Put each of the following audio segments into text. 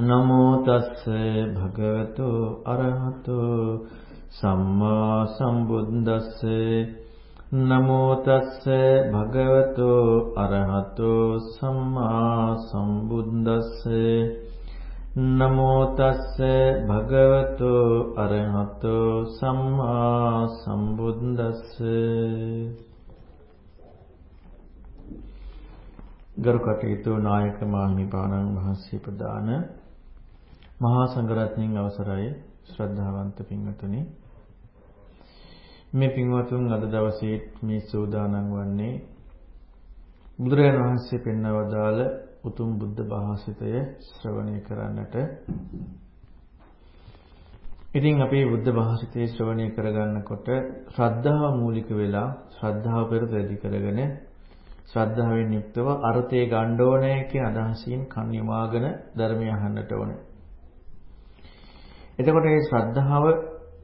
නමෝ තස්ස භගවතු අරහතෝ සම්මා සම්බුද්දස්ස නමෝ තස්ස භගවතු අරහතෝ සම්මා සම්බුද්දස්ස නමෝ තස්ස භගවතු අරහතෝ සම්මා සම්බුද්දස්ස ගරු කටයුතු නායක මාහිමිපාණන් වහන්සේ ප්‍රදාන. මහා සංඝරත්නයන් අවසරයි ශ්‍රද්ධාවන්ත පින්වතුනි මේ පින්වතුන් අද දවසේ මේ සෝදානම් වන්නේ බුදුරජාණන් වහන්සේ පෙන්වවදාළ උතුම් බුද්ධ භාෂිතය ශ්‍රවණය කරන්නට ඉතින් අපි බුද්ධ භාෂිතය ශ්‍රවණය කරගන්නකොට ශ්‍රද්ධාව මූලික වෙලා ශ්‍රද්ධාව පෙර වැඩි කරගෙන ශ්‍රද්ධාවෙන් යුක්තව අර්ථය ගන්න ඕනේ කියන අදහසින් කන් යමාගෙන ධර්මය අහන්නට ඕනේ. එතකොට මේ ශ්‍රද්ධාව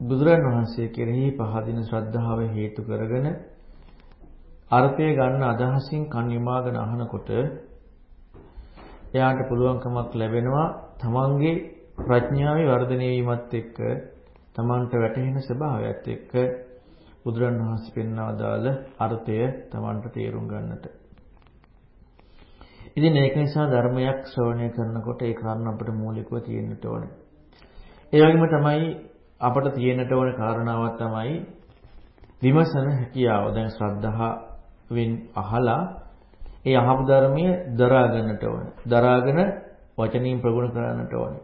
බුදුරන් වහන්සේ කෙරෙහි පහදින ශ්‍රද්ධාව හේතු කරගෙන අර්ථය ගන්න අදහසින් කන් යමාගෙන අහනකොට එයාට පුළුවන්කමක් ලැබෙනවා තමන්ගේ ප්‍රඥාවේ වර්ධනය වීමත් එක්ක තමන්ට වැටහෙන ස්වභාවයත් එක්ක බුදුරන් වහන්සේ පෙන්වා දාල අර්ථය තමන්ට තේරුම් ගන්නට. ඉතින් ඒක නිසා ධර්මයක් ශ්‍රවණය කරනකොට ඒ කාරණා අපිට මූලිකව තියෙන්නට ඕනේ. ඒ වගේම තමයි අපට තියෙන්නට ඕන කාරණාවක් තමයි විමසන හැකියාව. දැන් ශ්‍රද්ධාවෙන් අහලා ඒ අහපු ධර්මයේ දරා ගන්නට ඕනේ. දරාගෙන වචනින් ප්‍රගුණ කරන්නට ඕනේ.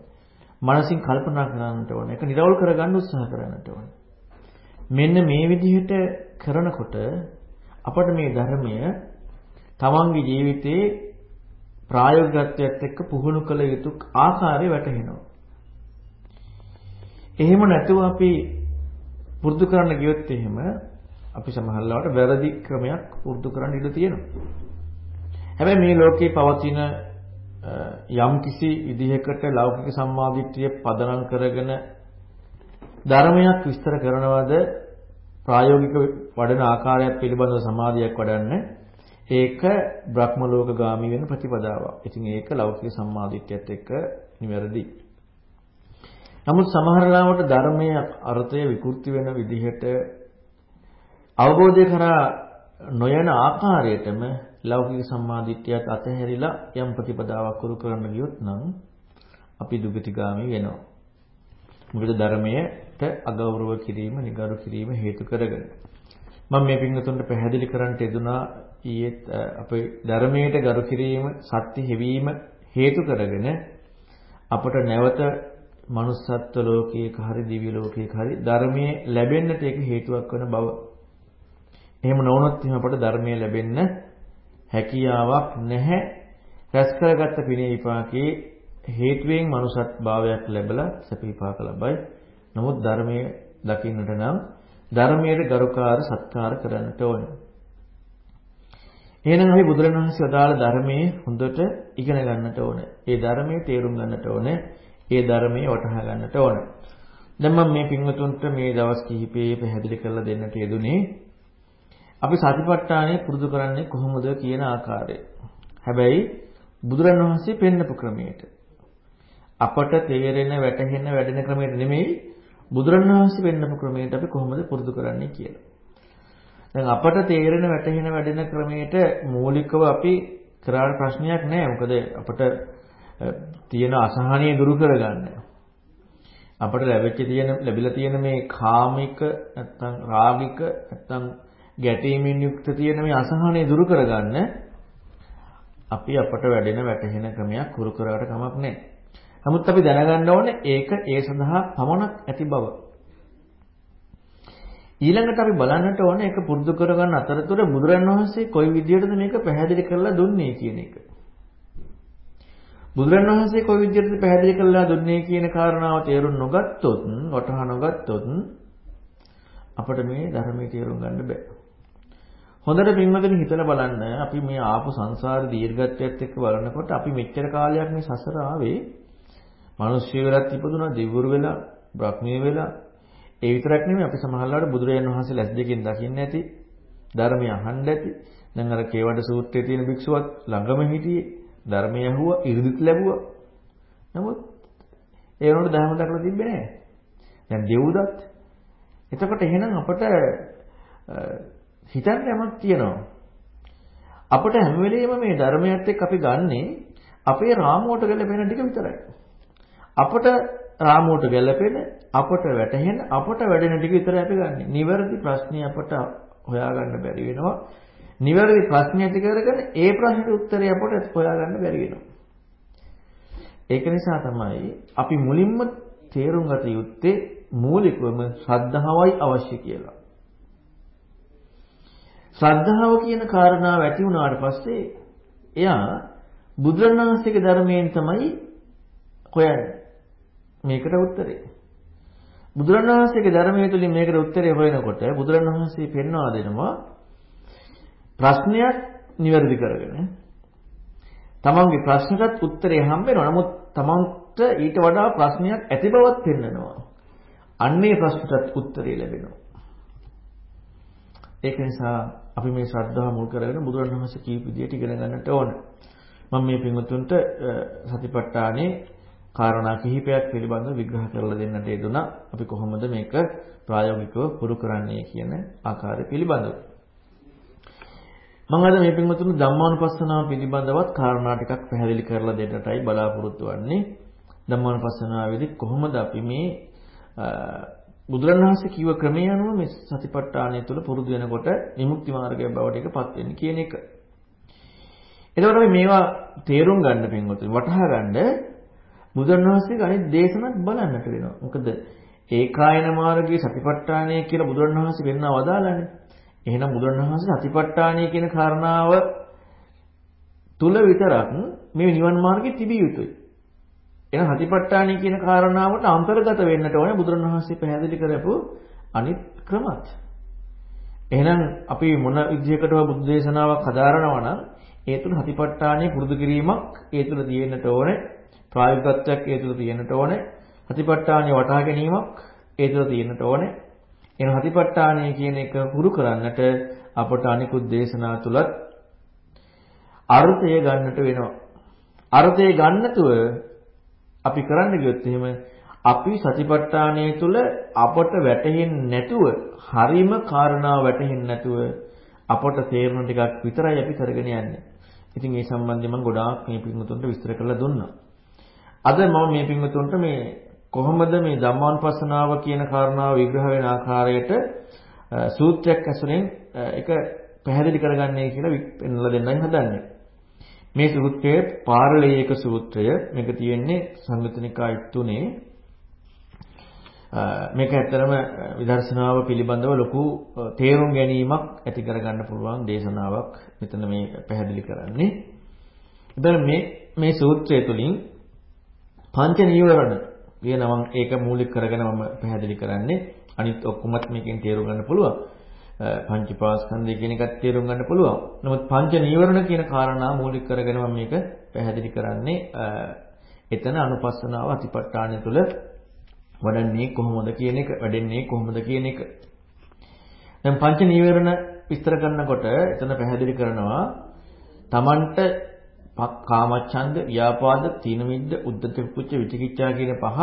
මනසින් කල්පනා කරන්නට ඕනේ. ඒක නිරවුල් කරගන්න උත්සාහ කරන්නට ඕනේ. මෙන්න මේ විදිහට කරනකොට අපට මේ ධර්මය තමන්ගේ ජීවිතේ ප්‍රායෝගිකත්වයට එක්ක පුහුණු කළ යුතු ආකාරය වැටහෙනවා. එහෙම නැතුව අපි පුරුදු කරන්න ගියොත් එහෙම අපි සමහරවිට වැරදි ක්‍රමයක් පුරුදු කරන්න ඉඩ තියෙනවා. හැබැයි මේ ලෝකේ පවතින යම් කිසි විදිහකට ලෞකික සම්මාදිට්ඨිය පදනම් කරගෙන ධර්මයක් විස්තර කරනවද ප්‍රායෝගික වඩන ආකාරයක් පිළිබඳව සමාධියක් වඩන්න ඒක බ්‍රහ්ම ලෝක ගාමි වෙන ප්‍රතිපදාවක්. ඉතින් ඒක ලෞකික සම්මාදිට්ඨියත් එක්ක නිවැරදි. නමුත් සමහර ලාවට ධර්මයේ අර්ථය විකෘති වෙන විදිහට අවබෝධය කරා නොයන ආකාරයටම ලෞකික සම්මාදිට්ඨියත් අතහැරිලා යම් ප්‍රතිපදාවක් කරු කරන්න ගියොත් නම් අපි දුගතිගාමි වෙනවා. මොකද ධර්මයට අගෞරව කිරීම, නිගරු කිරීම හේතු කරගෙන. මම මේ පින්වතුන්ට පැහැදිලි කරන්න යෙදුනා ඊයේත් අපේ ධර්මයට ගරු කිරීම, සත්‍ය හෙවීම හේතු කරගෙන අපට නැවත manussත්ව ලෝකයක හරි දිව්‍ය ලෝකයක හරි ධර්මයේ ලැබෙන්නට ඒක හේතුවක් වෙන බව. එහෙම නොවුනොත් එහෙම අපට ධර්මයේ ලැබෙන්න හැකියාවක් නැහැ. රැස් කරගත්ත පිනේ විපාකේ හේතුවෙන් මනුසත් භාවයක් ලැබලා සැප විපාක ලබයි. නමුත් ධර්මයේ දකින්නට නම් ධර්මයේ ගරුකාර සත්කාර කරන්නට ඕනේ. එහෙනම් අපි බුදුරණවහන්සේ වදාළ ධර්මයේ හොඳට ඉගෙන ගන්නට ඕනේ. ඒ ධර්මයේ තේරුම් ගන්නට ඕනේ. ඒ ධර්මයේ වටහා ගන්නට ඕනේ. දැන් මම මේ පින්වතුන්ට මේ දවස් කිහිපේ පැහැදිලි කරලා දෙන්නට යෙදුනේ අපි සතිපට්ඨානය පුරුදු කරන්නේ කොහොමද කියන ආකාරය. හැබැයි බුදුරණවහන්සේ පෙන්නපු ක්‍රමයට අපට තේරෙන වැටහෙන වැඩෙන ක්‍රමයට නෙමෙයි බුදුරණවහන්සේ පෙන්නපු ක්‍රමයට අපි කොහොමද පුරුදු කරන්නේ කියලා. දැන් අපට තේරෙන වැටහෙන වැඩෙන ක්‍රමයට මූලිකව අපි කරාට ප්‍රශ්නයක් නෑ. මොකද අපට තියෙන අසහනය දුරු කරගන්න. අපට ලැබෙච්ච තියෙන ලැබිලා තියෙන මේ කාමික නැත්තම් රාගික නැත්තම් ගැටීමෙන් යුක්ත තියෙන මේ අසහනය දුරු කරගන්න අපි අපට වැඩෙන වැටහෙන ක්‍රමයක් කුරු කරාට කමක් නැහැ. නමුත් අපි දැනගන්න ඕනේ ඒක ඒ සඳහා පමණක් ඇති බව. ඊළඟට අපි බලන්නට ඕනේ ඒක පුරුදු කරගන්න අතරතුර බුදුරන් වහන්සේ කොයි විදිහටද මේක පැහැදිලි කරලා දුන්නේ කියන එක. බුදුරන් වහන්සේ කොයි විදිහටද පැහැදිලි කරලා දුන්නේ කියන කාරණාව තේරුම් නොගත්තොත්, වටහා නොගත්තොත් අපිට මේ ධර්මයේ තේරුම් ගන්න බෑ. හොඳට පින්වතුනි හිතලා බලන්න අපි මේ ආපු සංසාර දීර්ඝත්වයත් එක්ක බලනකොට අපි මෙච්චර කාලයක් මේ සසර ආවේ මිනිස්සු වෙලත් ඉපදුනා, දෙවිවරු වෙලා, බ්‍රහ්මී වෙලා. ඒ විතරක් නෙමෙයි අපි සමහරවිට බුදුරජාණන් වහන්සේ ලැස් දෙකෙන් දකින්න ඇති, ධර්මය අහන්න ඇති. දැන් අර කේවඩ සූත්‍රයේ තියෙන භික්ෂුවත් ළඟම හිටියේ ධර්මය ඇහුවා, ඉරිදිත් ලැබුවා. නමුත් ඒ වුණොත් දහම දක්ලා තිබ්බේ නැහැ. දැන් දෙව්දත්. එතකොට එහෙනම් අපට හිතන්න යමක් තියෙනවා. අපට හැම වෙලෙම මේ ධර්මයත් එක්ක අපි ගන්නේ අපේ රාමුවට ගැලපෙන ටික විතරයි. අපට රාමුවට ගැලපෙන, අපට වැටහෙන, අපට වැඩෙන ටික විතරයි අපි ගන්නෙ. නිවැරදි ප්‍රශ්නේ අපට හොයාගන්න බැරි වෙනවා. නිවැරදි ප්‍රශ්නේ ඇති කරගෙන ඒ ප්‍රශ්නෙට උත්තරය අපට හොයාගන්න බැරි වෙනවා. ඒක නිසා තමයි අපි මුලින්ම තේරුම් ගත යුත්තේ මූලිකවම ශ්‍රද්ධාවයි අවශ්‍ය කියලා. ශ්‍රද්ධාව කියන කාරණාව ඇති වුණාට පස්සේ එයා බුදුරණවහන්සේගේ ධර්මයෙන් තමයි හොයන්නේ. මේකට උත්තරේ. බුදුරණවහන්සේගේ ධර්මයේ තුලින් මේකට උත්තරේ හොයනකොට බුදුරණවහන්සේ පෙන්වා දෙනවා ප්‍රශ්නයක් නිවැරදි කරගෙන තමන්ගේ ප්‍රශ්නටත් උත්තරේ හම්බ වෙනවා. නමුත් තමන්ට ඊට වඩා ප්‍රශ්නයක් ඇති බවත් පෙන්වනවා. අන්නේ ප්‍රශ්නටත් උත්තරේ ලැබෙනවා. ඒක නිසා අපි මේ ශ්‍රද්ධාව මුල් කරගෙන බුදුරණවහන්සේ කීප විදියට ඉගෙන ගන්නට ඕන. මම මේ පින්වතුන්ට සතිපට්ඨානේ කාරණා කිහිපයක් පිළිබඳව විග්‍රහ කරලා දෙන්නට යෙදුණා. අපි කොහොමද මේක ප්‍රායෝගිකව පුරු කරන්නේ කියන ආකාරය පිළිබඳව. මම අද මේ පින්වතුන් ධම්මානුපස්සනාව පිළිබඳවත් කාරණා ටිකක් පැහැදිලි කරලා දෙන්නටයි බලාපොරොත්තු වෙන්නේ. ධම්මානුපස්සනාවේදී කොහොමද අපි මේ බුදුරණවහන්සේ කිව්ව ක්‍රමය අනුව මේ සතිපට්ඨානය තුළ පුරුදු වෙනකොට විමුක්ති මාර්ගය බවට එකපත් වෙන්නේ කියන එක. එතකොට අපි මේවා තේරුම් ගන්න පින්වතුන් වටහා ගන්න බුදුරණවහන්සේගේ අනිත් දේශනත් බලන්නට වෙනවා. මොකද ඒකායන මාර්ගයේ සතිපට්ඨානය කියලා බුදුරණවහන්සේ වෙන්නව වදාලානේ. එහෙනම් බුදුරණවහන්සේ සතිපට්ඨානය කියන කාරණාව තුල විතරක් මේ නිවන් මාර්ගයේ තිබිය යුතුයි. එහෙනම් සතිපට්ඨානය කියන කාරණාවට අන්තර්ගත වෙන්නට ඕනේ බුදුරණවහන්සේ පැහැදිලි කරපු අනිත් ක්‍රමත්. එහෙනම් අපි මොන විදිහකටව බුද්ධ දේශනාවක් හදාරනවා නම් ඒ තුල සතිපට්ඨානය පුරුදු කිරීමක් ඒ තුල තියෙන්නට ඕනේ. ප්‍රායෝගිකත්වයක් ඒ තුල තියෙන්නට ඕනේ. සතිපට්ඨානය වටහා ගැනීමක් ඒ තුල තියෙන්නට ඕනේ. එන හතිපට්ඨානය කියන එක හුරු කරන්නට අපට අනිකුත් දේශනා තුලත් අර්ථය ගන්නට වෙනවා. අර්ථය ගන්නතුව අපි කරන්න ගියොත් එහෙම අපි සතිපට්ඨානය තුල අපට වැටහෙන්නේ නැතුව හරිම කාරණාව වැටහෙන්නේ නැතුව අපට තේරෙන ටිකක් විතරයි අපි කරගෙන යන්නේ. ඉතින් ඒ සම්බන්ධයෙන් මම ගොඩාක් මේ පින්වතුන්ට විස්තර කරලා දුන්නා. අද මම මේ පින්වතුන්ට මේ කොහොමද මේ ධම්මානුපස්සනාව කියන කාරණාව විග්‍රහ වෙන ආකාරයට සූත්‍රයක් ඇසුරෙන් ඒක පැහැදිලි කරගන්නේ කියලා පෙන්වලා දෙන්නයි හදන්නේ. මේ සූත්‍රයේ පාරලේයක සූත්‍රය මේක තියෙන්නේ සංයුතනිකාය තුනේ මේක ඇත්තරම විදර්ශනාව පිළිබඳව ලොකු තේරුම් ගැනීමක් ඇති කරගන්න පුළුවන් දේශනාවක් මෙතන මේ පැහැදිලි කරන්නේ. ඉතින් මේ මේ සූත්‍රය තුලින් පංච නීවරණ කියනවා ඒක මූලික කරගෙන මම පැහැදිලි කරන්නේ අනිත් ඔක්කොමත් මේකෙන් තේරුම් ගන්න පුළුවන්. පංචපාස්කන්ධය කියන එකත් තේරුම් ගන්න පුළුවන්. නමුත් පංච නීවරණ කියන කාරණා මූලික කරගෙන මම මේක පැහැදිලි කරන්නේ එතන අනුපස්සනාව අතිපට්ඨානය තුළ වඩන්නේ කොහොමද කියන එක, වැඩෙන්නේ කොහොමද කියන එක. දැන් පංච නීවරණ විස්තර කරනකොට එතන පැහැදිලි කරනවා Tamanට කාමච්ඡන්ද, ව්‍යාපාද, තීන මිද්ද, උද්ධච්ච කුච්ච විචිකිච්ඡා කියන පහ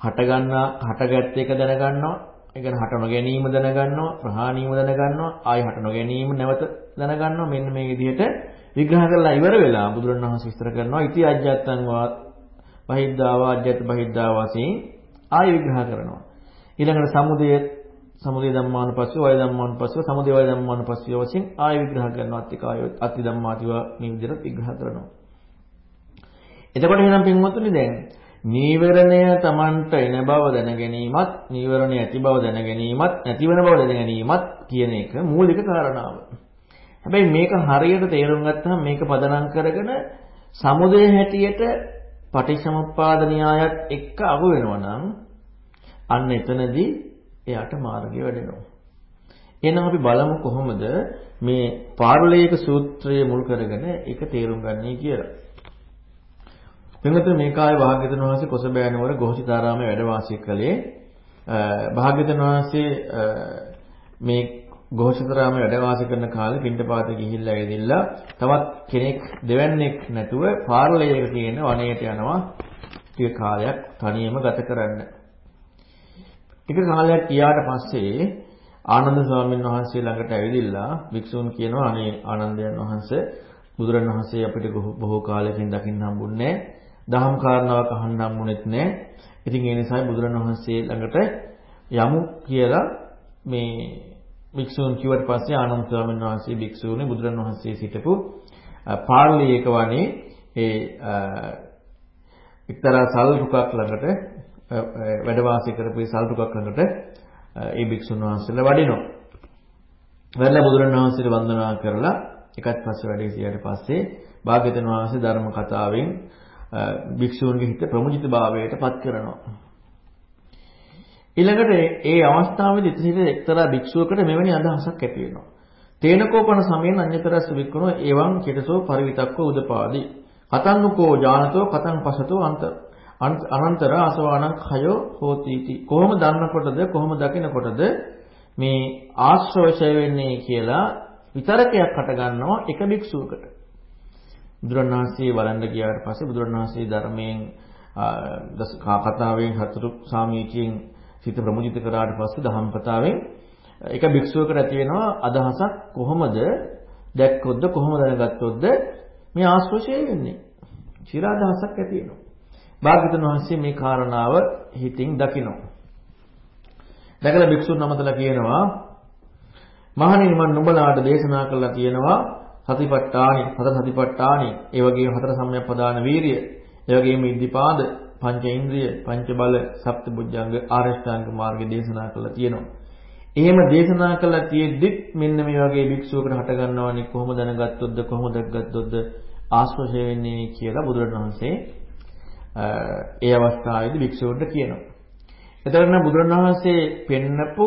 හට ගන්නා හටගත් එක දැනගන්නවා. ඒ කියන්නේ හට නොගැනීම දැනගන්නවා, ප්‍රහාණීම දැනගන්නවා, ආයි හට නොගැනීම නැවත දැනගන්නවා. මෙන්න මේ විදිහට විග්‍රහ කරලා ඉවර වෙලා බුදුරණවහන්සේ විස්තර කරනවා ඉති අජ්ජත්තං වා බහිද්ධා වාජ්‍යත් බහිද්ධා වශයෙන් ආයි විග්‍රහ කරනවා. ඊළඟට සමුදය සමුදය ධම්මානුපස්සව වය ධම්මානුපස්සව සමුදය වය ධම්මානුපස්සව වශයෙන් ආය විග්‍රහ කරනවා අත්තිකාය අත්ති ධම්මාතිව මේ විදිහට විග්‍රහ කරනවා. එතකොට එහෙනම් පින්වත්නි දැන් නීවරණය Tamanට එන බව දැන ගැනීමත් නීවරණය ඇති බව දැන ගැනීමත් නැතිවන බව දැන ගැනීමත් කියන එක මූලික කාරණාව. හැබැයි මේක හරියට තේරුම් ගත්තහම මේක පදනම් කරගෙන සමුදය හැටියට පටිච්චසමුප්පාද න්‍යායත් එක්ක අහු වෙනවා නම් අන්න එතනදී එයාට මාර්ගය වැඩෙනවා. එහෙනම් අපි බලමු කොහොමද මේ පාරුලේයක සූත්‍රය මුල් කරගෙන ඒක තේරුම් ගන්නේ කියලා. වෙනතර මේ කායේ භාග්‍යවතුන් වහන්සේ කොසබෑනවර ගෝහිතාරාමයේ වැඩ වාසය කළේ භාග්‍යවතුන් වහන්සේ මේ ගෝහිතාරාමයේ වැඩ වාසය කරන කාලේ පින්ඩපාත ගිහිල්ලා ඇවිදilla තවත් කෙනෙක් දෙවන්නේක් නැතුව පාරුලේයක කියන වනයේට යනවා ටික කාලයක් තනියම ගත කරන්න. ටික කාලයක් ගියාට පස්සේ ආනන්ද ස්වාමීන් වහන්සේ ළඟට ඇවිදilla වික්ෂුන් කියනවා අනේ ආනන්දයන් වහන්සේ බුදුරණවහන්සේ අපිට බොහෝ කාලයකින් දකින්න හම්බුන්නේ දහම් කාරණාවක් අහන්න හම්බුනේත් නැහැ. ඉතින් ඒ නිසායි බුදුරණවහන්සේ ළඟට යමු කියලා මේ වික්ෂුන් කිව්වට පස්සේ ආනන්ද ස්වාමීන් වහන්සේ වික්ෂුනේ බුදුරණවහන්සේ සිටපු පාර්ලියේක වනේ ඒ එක්තරා සල් රුකක් ළඟට වැඩ වාසය කරපු සල් රුකක් ළඟට ඒ භික්ෂුන් වහන්සේලා වඩිනවා. වැඩලා බුදුරණවහන්සේට වන්දනා කරලා එකත් පස්සේ වැඩේ සිටියට පස්සේ භාග්‍යවතුන් වහන්සේ ධර්ම කතාවෙන් භික්ෂූන්ගේ හිත ප්‍රමුජිතභාවයට පත් කරනවා. ඊළඟට ඒ අවස්ථාවේදී ඉතින් එක්තරා භික්ෂුවකට මෙවැනි අදහසක් ඇති වෙනවා. තේනකෝපන සමයෙන් අඤ්‍යතරස්ස වික්කනෝ එවං චිතසෝ පරිවිතක්කෝ උදපාදි. කතන්නුකෝ ඥානතෝ කතං පසතෝ අන්ත අනන්තර අසවාණං khයෝ හෝතිති. කොහොම දන්නකොටද කොහොම දකිනකොටද මේ ආශ්‍රවශය වෙන්නේ කියලා විතරකයක් හට ගන්නවා එක භික්ෂුවකට. බුදුරණවහන්සේ වළඳ ගියාට පස්සේ බුදුරණවහන්සේ ධර්මයෙන් කතාවෙන් හතුරු සාමීචියෙන් සිත ප්‍රමුජිත කරාට පස්සේ දහම් කතාවෙන් එක භික්ෂුවකට ඇති වෙනවා අදහසක් කොහොමද දැක්කොත්ද කොහොමද දැනගත්තොත්ද මේ ආශ්‍රෝෂය වෙන්නේ. චිරාදහසක් ඇති වෙනවා. භාග්‍යවතුන් වහන්සේ මේ කාරණාව හිතින් දකිනවා. දැකලා භික්ෂුන් නමතලා කියනවා මහණෙනි මම නුඹලාට දේශනා කළා තියෙනවා සතිපට්ඨානි හතර සතිපට්ඨානි ඒ වගේම හතර සම්‍යක්පදාන වීරිය ඒ වගේම ඉද්ධිපාද පංච ඉන්ද්‍රිය පංච බල සප්ත බුද්ධංග ආරෂ්ඨාංග මාර්ගය දේශනා කළා තියෙනවා එහෙම දේශනා කළා තියෙද්දිත් මෙන්න මේ වගේ භික්ෂුවකට හට ගන්නවනේ කොහොම දැනගත්තොත්ද කොහොම දැක්ගත්තොත්ද ආශ්‍රය වෙන්නේ කියලා බුදුරණවහන්සේ ඒ අවස්ථාවේදී භික්ෂුවට කියනවා. එතකොට නම් බුදුරණවහන්සේ පෙන්නපු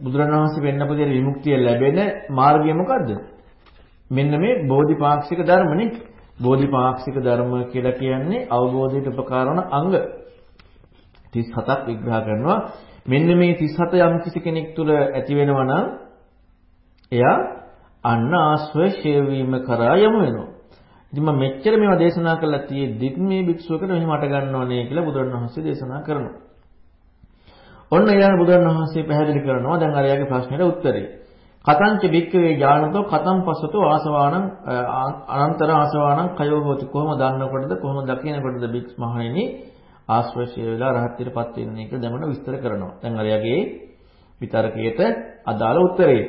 බුදුරණවහන්සේ පෙන්නපු දේ විමුක්තිය ලැබෙන මාර්ගය මොකද්ද? මෙන්න මේ බෝධිපාක්ෂික ධර්මනේ. බෝධිපාක්ෂික ධර්ම කියලා කියන්නේ අවබෝධයට උපකාර වන අංග 37ක් විග්‍රහ කරනවා. මෙන්න මේ 37 යම් කිසි කෙනෙක් තුළ ඇති වෙනවා නම් එයා අන්න ආශ්‍රය ශේවීම කරා යමු වෙනවා. ඉතින් මම මෙච්චර මේවා දේශනා කළා තියෙද්දිත් මේ භික්ෂුවකට මෙහෙම අට ගන්නවනේ කියලා බුදුරණවහන්සේ දේශනා කරනවා. ඔන්න ඊළඟ බුදුරණවහන්සේ පැහැදිලි කරනවා දැන් අරයාගේ ප්‍රශ්නෙට උත්තරේ. කතංච භික්ඛවේ ඥානතෝ කතං පස්සතෝ ආසවාණං අනන්තර ආසවාණං කයෝ හෝති කොහොම දන්නකොටද කොහොම දකිනකොටද භික්ෂ මහණෙනි ආශ්‍රේෂය වෙලා රහත්ත්වයටපත් වෙන්නේ කියලා දැමන විස්තර කරනවා. දැන් අරයාගේ විතරකයට අදාළ උත්තරේ.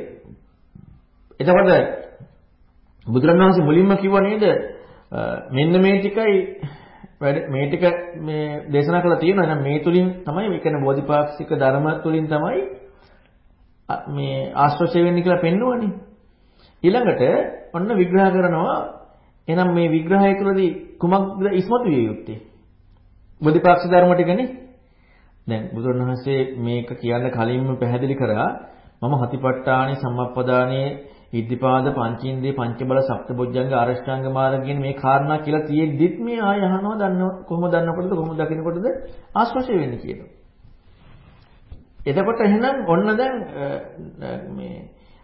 එතකොට බුදුරණවහන්සේ මුලින්ම කිව්ව නේද මෙන්න මේ ටිකයි මේ ටික මේ දේශනා කරලා තියෙනවා. එහෙනම් මේ තුලින් තමයි මේ කියන්නේ බෝධිපාක්ෂික ධර්ම තුලින් තමයි මේ ආශ්‍රය වෙන්නේ කියලා පෙන්වන්නේ. ඊළඟට ඔන්න විග්‍රහ කරනවා එහෙනම් මේ විග්‍රහය තුළදී කුමක්ද ඉස්මතු විය යුත්තේ? බෝධිපාක්ෂික ධර්ම ටිකනේ. දැන් බුදුරණවහන්සේ මේක කියන්න කලින්ම පැහැදිලි කරා මම හතිපට්ඨානේ සම්මප්පදානේ ඉද්ධිපාද පංචින්දේ පංචබල සප්තබොජ්ජංග අරෂ්ඨාංග මාර්ග කියන මේ කාරණා කියලා තියෙද්දිත් මේ ආය අහනවා දන්නව කොහොමද දන්නකොටද කොහොමද දකින්නකොටද ආශ්වාසය වෙන්නේ කියනවා. එතකොට එහෙනම් ඔන්න දැන් මේ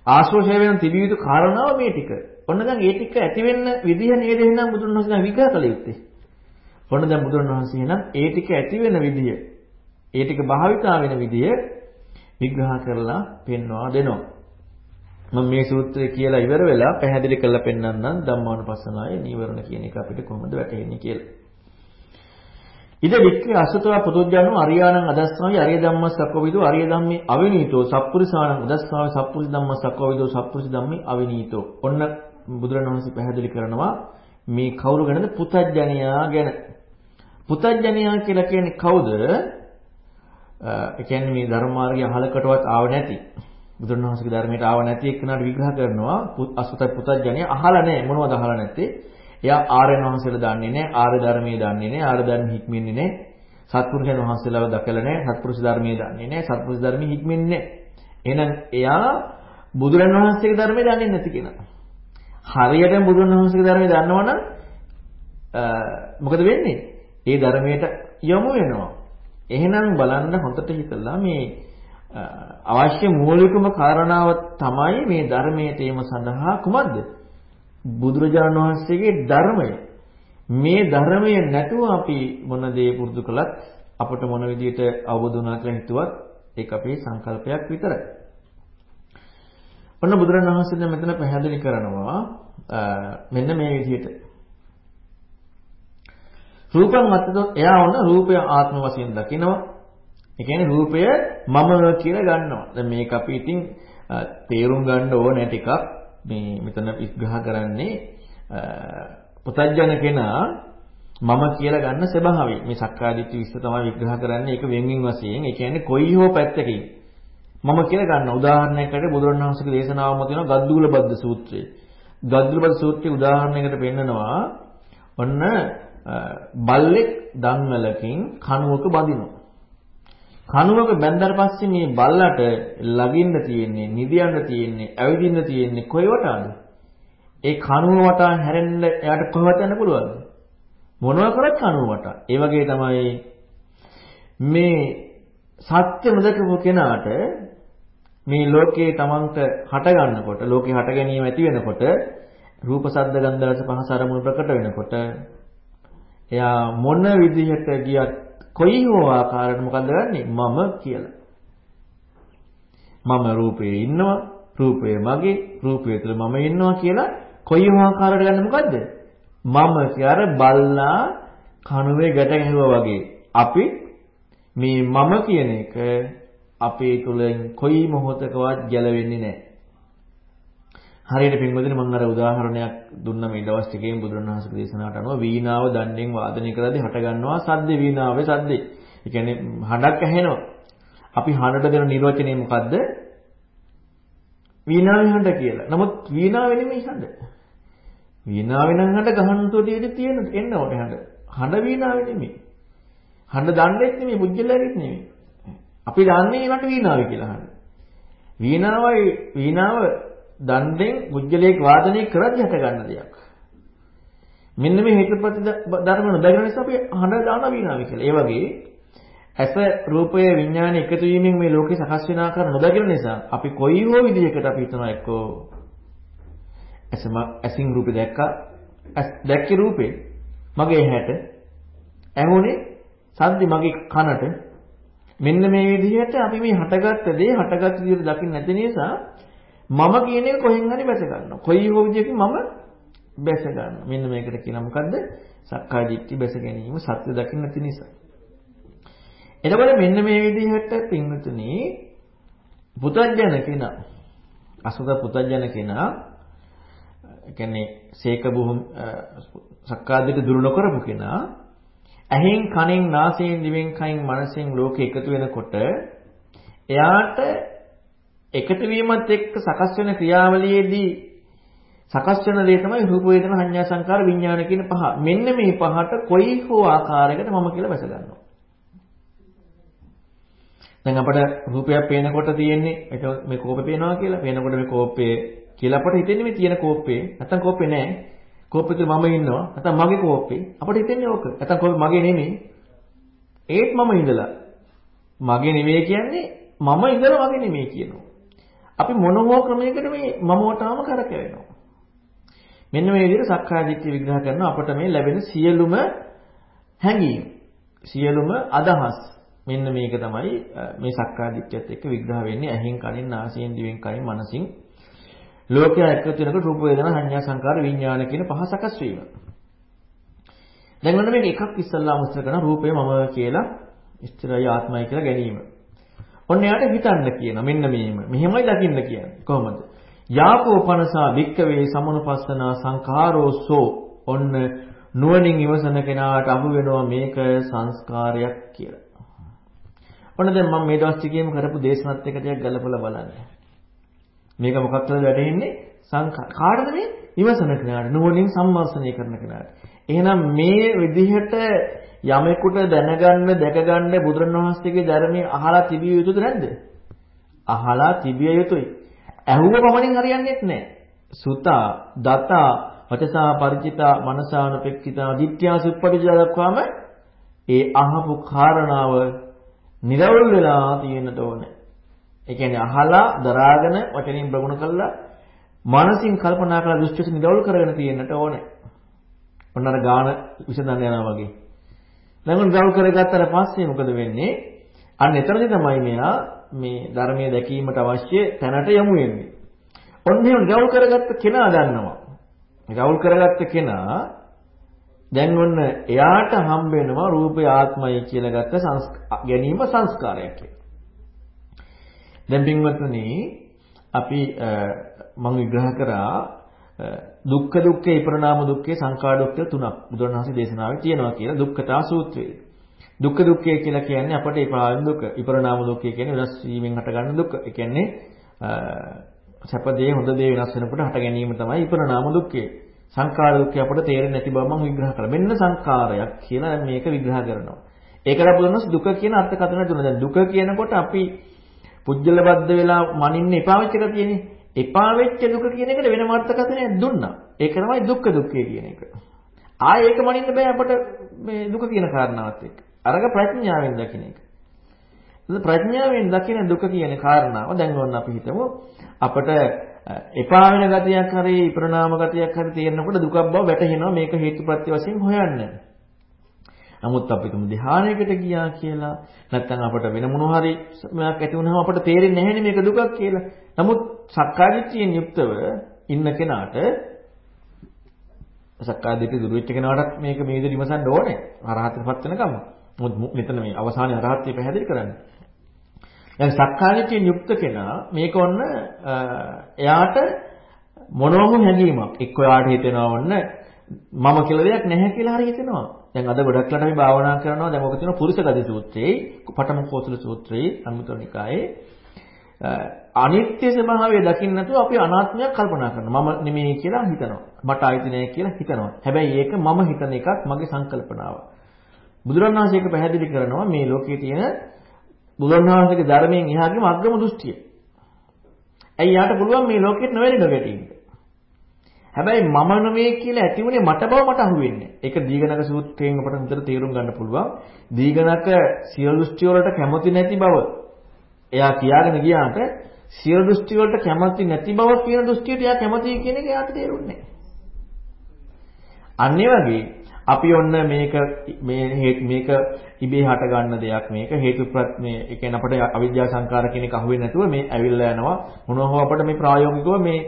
ආශ්වාසය වෙන තිබිය යුතු කාරණාව මේ ටික. ඔන්න දැන් මේ ටික ඇති වෙන්න විදිහ නේද එහෙනම් බුදුන් වහන්සේ විග්‍රහ කළ යුත්තේ. ඔන්න දැන් බුදුන් වහන්සේ එහෙනම් ඒ ටික ඇති වෙන විදිහ, ඒ ටික භාවිතා වෙන විදිහ විග්‍රහ කරලා පෙන්වා දෙනවා. මම මේ සූත්‍රය කියලා ඉවර වෙලා පැහැදිලි කරලා පෙන්නන්නම් ධම්මානුපස්සනාවේ නීවරණ කියන එක අපිට කොහොමද වැටහෙන්නේ කියලා. ඉද වික්ඛේ අසතවා පුදුජ්ජනෝ අරියාණං අදස්සාවි අරිය ධම්මස් සක්කවිදෝ අරිය ධම්මේ අවිනීතෝ සප්පුරිසාණං උදස්සාවි සප්පුරිස ධම්මස් සක්කවිදෝ සප්පුරිස ධම්මේ අවිනීතෝ. ඔන්න බුදුරණවහන්සේ පැහැදිලි කරනවා මේ කවුරු ගැනද පුතඥයා ගැන. පුතඥයා කියලා කියන්නේ කවුද? ඒ කියන්නේ මේ ධර්ම මාර්ගය අහලකටවත් ආව නැති බුදුරණවහන්සේගේ ධර්මයට ආව නැති එක්කනට විග්‍රහ කරනවා අසුත පුතඥය අහලා නැහැ. මොනවද අහලා නැත්තේ? එයා ආර්යයන් වහන්සේලා දන්නේ නැහැ ආර්ය ධර්මයේ දන්නේ නැහැ ආර්ය ධර්ම හික්මන්නේ නැහැ. සත්පුරුෂයන් වහන්සේලාව දැකලා නැහැ සත්පුරුෂ ධර්මයේ දන්නේ නැහැ සත්පුරුෂ ධර්මයේ හික්මන්නේ නැහැ. එහෙනම් එයා බුදුරණවහන්සේගේ ධර්මයේ දන්නේ නැති කෙනා. හරියටම බුදුරණවහන්සේගේ ධර්මයේ දන්නවනම් මොකද වෙන්නේ? ඒ ධර්මයට යොමු වෙනවා. එහෙනම් බලන්න හොඳට හිතලා මේ අවශ්‍ය මූලිකම කාරණාව තමයි මේ ධර්මයේ තේම සඳහා කුමක්ද? බුදුරජාණන් වහන්සේගේ ධර්මය. මේ ධර්මය නැතුව අපි මොන දේ පුරුදු කළත් අපට මොන විදිහට අවබෝධ වුණා කියලා හිතුවත් ඒක අපේ සංකල්පයක් විතරයි. ඔන්න බුදුරණවහන්සේ දැන් මෙතන පැහැදිලි කරනවා මෙන්න මේ විදිහට. රූපං අත්තෝ එයා ඔන්න රූපය ආත්ම වශයෙන් දකිනවා. ඒ කියන්නේ රූපය මම කියලා ගන්නවා. දැන් මේක අපි ඉතින් තේරුම් ගන්න ඕන ටිකක් මේ මෙතන විග්‍රහ කරන්නේ පුතඥ කෙනා මම කියලා ගන්න ස්වභාවය. මේ සක්කාදිට්ඨි විශ්ව තමයි විග්‍රහ කරන්නේ ඒක වෙන්වෙන් වශයෙන්. ඒ කියන්නේ කොයි හෝ පැත්තකින් මම කියලා ගන්න. උදාහරණයකට බුදුරණවහන්සේගේ දේශනාවම තියෙනවා ගද්දුල බද්ද සූත්‍රය. ගද්දුල බද්ද සූත්‍රයේ උදාහරණයකට පෙන්නනවා ඔන්න බල්ලෙක් දන්වලකින් කණුවක බඳිනවා. කණුවක බැඳලා පස්සේ මේ බල්ලට ලගින්න තියෙන්නේ, නිදියන්න තියෙන්නේ, ඇවිදින්න තියෙන්නේ කොයි වටාද? ඒ කණුව වටා හැරෙන්න එයාට කොහොමද යන්න පුළුවන්ද? මොනවා කරත් කණුව වටා. ඒ වගේ තමයි මේ සත්‍ය නොදකපු කෙනාට මේ ලෝකේ තමන්ට හට ගන්නකොට ලෝකේ හට ගැනීම ඇති වෙනකොට රූප ශබ්ද ගන්ධ රස පහස අරමුණු ප්‍රකට වෙනකොට එයා මොන විදිහට ගියත් කොයි හෝ ආකාරයට මොකද කරන්නේ මම කියලා. මම රූපේ ඉන්නවා රූපය මගේ රූපය තුළ මම ඉන්නවා කියලා කොයි හෝ ආකාරයට ගන්න මොකද්ද? මම කියර බල්ලා කණුවේ ගැට ගැහුවා වගේ අපි මේ මම කියන එක අපේ තුලින් කොයි මොහොතකවත් ගැලවෙන්නේ නැහැ. හරියට පින්වදින මම අර උදාහරණයක් දුන්න මේ දවස් ටිකේම බුදුරණවහන්සේගේ දේශනාවට අනුව වීණාව දණ්ඩෙන් වාදනය කරද්දී හට ගන්නවා සද්ද වීණාවේ සද්දේ. ඒ කියන්නේ හඬක් ඇහෙනවා. අපි හඬට දෙන නිර්වචනය මොකද්ද? වීණාවේ හඬ කියලා. නමුත් වීණාවේ නෙමෙයි හඬ. වීණාවේ නම් හඬ ගහන්න තොටියෙදි තියෙන එන්න ඕනේ හඬ. හඬ වීණාවේ නෙමෙයි. හඬ දණ්ඩෙත් නෙමෙයි, බුද්ධලෙත් නෙමෙයි. අපි දන්නේ ඒවට වීණාව කියලා අහන්නේ. වීණාවයි වීණාව දණ්ඩෙන් මුජ්ජලයක වාදනය කරද්දී හට ගන්න දෙයක්. මෙන්න මේ හේතුප්‍රති ධර්ම නොදැගෙන නිසා අපි හඬ දාන වීණාව කියලා. ඒ වගේ ඇස රූපය විඥානය එකතු වීමෙන් මේ ලෝකේ සකස් වෙන ආකාර නොදැගෙන නිසා අපි කොයි හෝ විදිහකට අපි හිතනවා එක්කෝ ඇසම ඇසින් රූපේ දැක්කා දැක්කේ රූපේ මගේ ඇහැට ඇහුනේ සද්දි මගේ කනට මෙන්න මේ විදිහට අපි මේ හටගත්ත දේ හටගත් විදිහට දකින්න නැති නිසා මම කියන එක කොහෙන් හරි බැස ගන්නවා. කොයි හෝ විදිහකින් මම බැස ගන්නවා. මෙන්න මේකට කියන මොකද්ද? සක්කාය දිට්ඨි බැස ගැනීම සත්‍ය දකින්න නැති නිසා. එතකොට මෙන්න මේ විදිහට පින්වතුනි පුතඥ කෙනා අසුද පුතඥ කෙනා කියන්නේ සීක බුහුම් සක්කාදිට දුරු නොකරපු කෙනා ඇහෙන් කනෙන් නාසයෙන් දිවෙන් කයින් මනසෙන් ලෝකෙ එකතු වෙනකොට එයාට එකතු වීමත් එක්ක සකස් වෙන ක්‍රියාවලියේදී සකස් වෙන දේ තමයි රූප වේදනා සංඥා සංකාර විඥාන කියන පහ. මෙන්න මේ පහට කොයි හෝ ආකාරයකට මම කියලා වැස ගන්නවා. දැන් අපට රූපයක් පේනකොට තියෙන්නේ ඒක මේ කෝපේ පේනවා කියලා. පේනකොට මේ කෝපේ කියලා අපට හිතෙන්නේ මේ තියෙන කෝපේ. නැත්තම් කෝපේ නැහැ. කෝපෙක මම ඉන්නවා. නැත්නම් මගේ කෝපේ. අපිට හිතෙන්නේ ඕක. නැත්නම් කෝපේ මගේ නෙමෙයි. ඒත් මම ඉඳලා. මගේ නෙමෙයි කියන්නේ මම ඉඳලා මගේ නෙමෙයි කියනවා. අපි මොන හෝ ක්‍රමයකට මේ මමවටම කරකැවෙනවා. මෙන්න මේ විදිහට සක්කාය දිට්ඨිය විග්‍රහ කරන අපට මේ ලැබෙන සියලුම හැඟීම් සියලුම අදහස් මෙන්න මේක තමයි මේ සක්කාය දිට්ඨියත් එක්ක විග්‍රහ වෙන්නේ ඇහෙන් කනින් නාසයෙන් දිවෙන් කයින් මනසින් ලෝකයා එකතු වෙනකොට රූප වේදනා සංඥා සංකාර විඥාන කියන පහ සකස් වීම. දැන් මොන මේක එකක් ඉස්සල්ලාම ඉස්සර කරන රූපය මම කියලා ස්ථිරයි ආත්මයි කියලා ගැනීම. ඔන්න එයාට හිතන්න කියන මෙන්න මේම. මෙහෙමයි දකින්න කියන්නේ. කොහොමද? යාකෝ පනසා වික්කවේ සමනුපස්සනා සංඛාරෝසෝ ඔන්න නුවණින් ඉවසන කෙනාට අහු වෙනවා මේක සංස්කාරයක් කියලා. ඔන්න දැන් මම මේ දවස් ටිකේම කරපු දේශනත් එක ටිකක් ගලපලා බලන්න. මේක මොකක්ද වැටෙන්නේ? සංඛාර. කාටද මේ? විමසන කෙනාට, නුවණින් සම්මර්ෂණය කරන කෙනාට. එහෙනම් මේ විදිහට යමෙකුට දැනගන්න, දැකගන්න බුදුරණවහන්සේගේ ධර්මයේ අහලා තිබිය යුතුද නැද්ද? අහලා තිබිය යුතුයි. ඇහුව පමණින් හරියන්නේ නැහැ. සුතා, දතා, වචසා ಪರಿචිතා, මනසානුපෙක්ඛිතා, දිට්ඨ්‍යා සුප්පටිජා දක්වාම ඒ අහපු කාරණාව නිරවුල් වෙලා තියෙන්නට ඕනේ. ඒ කියන්නේ අහලා දරාගෙන වචනින් ප්‍රගුණ කළා මනසින් කල්පනා කරලා දෘෂ්ටිස නිරවුල් කරගෙන තියෙන්නට ඕනේ. ඔන්න අර ගාන විසඳන්න යනවා වගේ. දැන් උන් ගව් කරගත්තට පස්සේ මොකද වෙන්නේ? අන්න එතරම්දී තමයි මෙයා මේ ධර්මයේ දැකීමට අවශ්‍ය තැනට යමු වෙන්නේ. ඔන්න එහෙම ගව් කරගත්ත කෙනා දන්නවා. ගව් කරගත්ත කෙනා දැන් ඔන්න එයාට හම්බ වෙනවා රූපේ ආත්මයි කියලා ගත්ත ගැනීම සංස්කාරයක් කියලා. දැන් පින්වත්නි අපි මම විග්‍රහ කරා දුක්ඛ දුක්ඛේ ඉපරණාම දුක්ඛේ සංඛාර දුක්ඛ තුනක් බුදුරණවහන්සේ දේශනාවේ තියෙනවා කියලා දුක්ඛතා සූත්‍රයේ. දුක්ඛ දුක්ඛය කියලා කියන්නේ අපට ඉපායන දුක. ඉපරණාම දුක්ඛය කියන්නේ වෙනස් වීමෙන් හටගන්න දුක. ඒ කියන්නේ සැප දේ හොඳ දේ වෙනස් වෙනකොට හට ගැනීම තමයි ඉපරණාම දුක්ඛය. සංඛාර දුක්ඛය අපට තේරෙන්නේ නැති බව මම විග්‍රහ කළා. මෙන්න සංඛාරයක් කියලා මේක විග්‍රහ කරනවා. ඒකට බුදුන්ස් දුක කියන අර්ථකථන දුන්නා. දැන් දුක කියනකොට අපි පුජ්‍යල බද්ධ වෙලා මනින්න එපා වෙච්ච එක තියෙන්නේ. එපා වෙච්ච දුක කියන එකට වෙනම අර්ථකථනයක් දුන්නා. ඒක තමයි දුක්ඛ දුක්ඛය කියන එක. ආයේ ඒක මනින්න බෑ අපට මේ දුක කියන කාරණාවත් එක්ක. අරග ප්‍රඥාවෙන් දකින්න එක. ප්‍රඥාවෙන් දකින දුක කියන කාරණාව දැන් ඕන්න අපි හිතමු අපට එපා වෙන ගතියක් හරි ප්‍රණාම ගතියක් හරි තියෙනකොට දුකක් බව වැටහෙනවා මේක හේතුප්‍රත්‍ය වශයෙන් හොයන්න. නමුත් අපි තුමු ධ්‍යානයකට ගියා කියලා නැත්නම් අපට වෙන මොන හරි මේක් ඇති වුණාම අපට තේරෙන්නේ නැහැනේ මේක දුකක් කියලා. නමුත් සක්කාදිට්ඨියෙන් යුක්තව ඉන්න කෙනාට සක්කාදිට්ඨිය දුරු වෙච්ච කෙනාටත් මේක මේ විදිහට විමසන්න ඕනේ. අරහතටපත් වෙනකම්. මොකද මෙතන මේ අවසානයේ අරහත්ත්වය පැහැදිලි කරන්නේ. දැන් සක්කාදිට්ඨියෙන් යුක්ත කෙනා මේක ඔන්න එයාට මොනවම හැඟීමක් එක්ක එයාට හිතෙනවා ඔන්න මම කියලා දෙයක් නැහැ කියලා හරි හිතෙනවා. දැන් අද ගොඩක් ළට මේ භාවනා කරනවා දැන් ඔක තියෙන පුරුෂ ගති සූත්‍රයේ පඨම කෝසල සූත්‍රයේ සම්මුතනිකායේ අනිත්‍ය ස්වභාවය දකින්න නැතුව අපි අනාත්මයක් කල්පනා කරනවා. මම නෙමෙයි කියලා හිතනවා. මට ආයති නෑ කියලා හිතනවා. හැබැයි ඒක මම හිතන එකක් මගේ සංකල්පනාව. බුදුරණවහන්සේක පැහැදිලි කරනවා මේ ලෝකයේ තියෙන බුදුරණවහන්සේගේ ධර්මයෙන් එහාගේම අග්‍රම දෘෂ්ටිය. ඇයි යාට පුළුවන් මේ ලෝකෙත් නොවැළඳ වැටෙන්න? හැබැයි මම නෙවෙයි කියලා ඇති උනේ මට බව මට අහුවෙන්නේ. ඒක දීඝනක සූත්‍රයෙන් අපට හොඳට තේරුම් ගන්න පුළුවන්. දීඝනක සියලු දෘෂ්ටි වලට කැමති නැති බව. එයා කියාගෙන ගියාට සියලු දෘෂ්ටි වලට කැමති නැති බව කියන දෘෂ්ටියට එයා කැමති කියන එක එයාට තේරුන්නේ නැහැ. අන්නේ වගේ අපි ඔන්න මේක මේ මේක ඉබේ හට ගන්න දෙයක් මේක හේතුප්‍රත් මේ ඒ කියන්නේ අපිට අවිද්‍යා සංකාර කියන එක අහුවෙන්නේ නැතුව මේ ඇවිල්ලා යනවා මොනවා හෝ අපිට මේ ප්‍රායෝගිකව මේ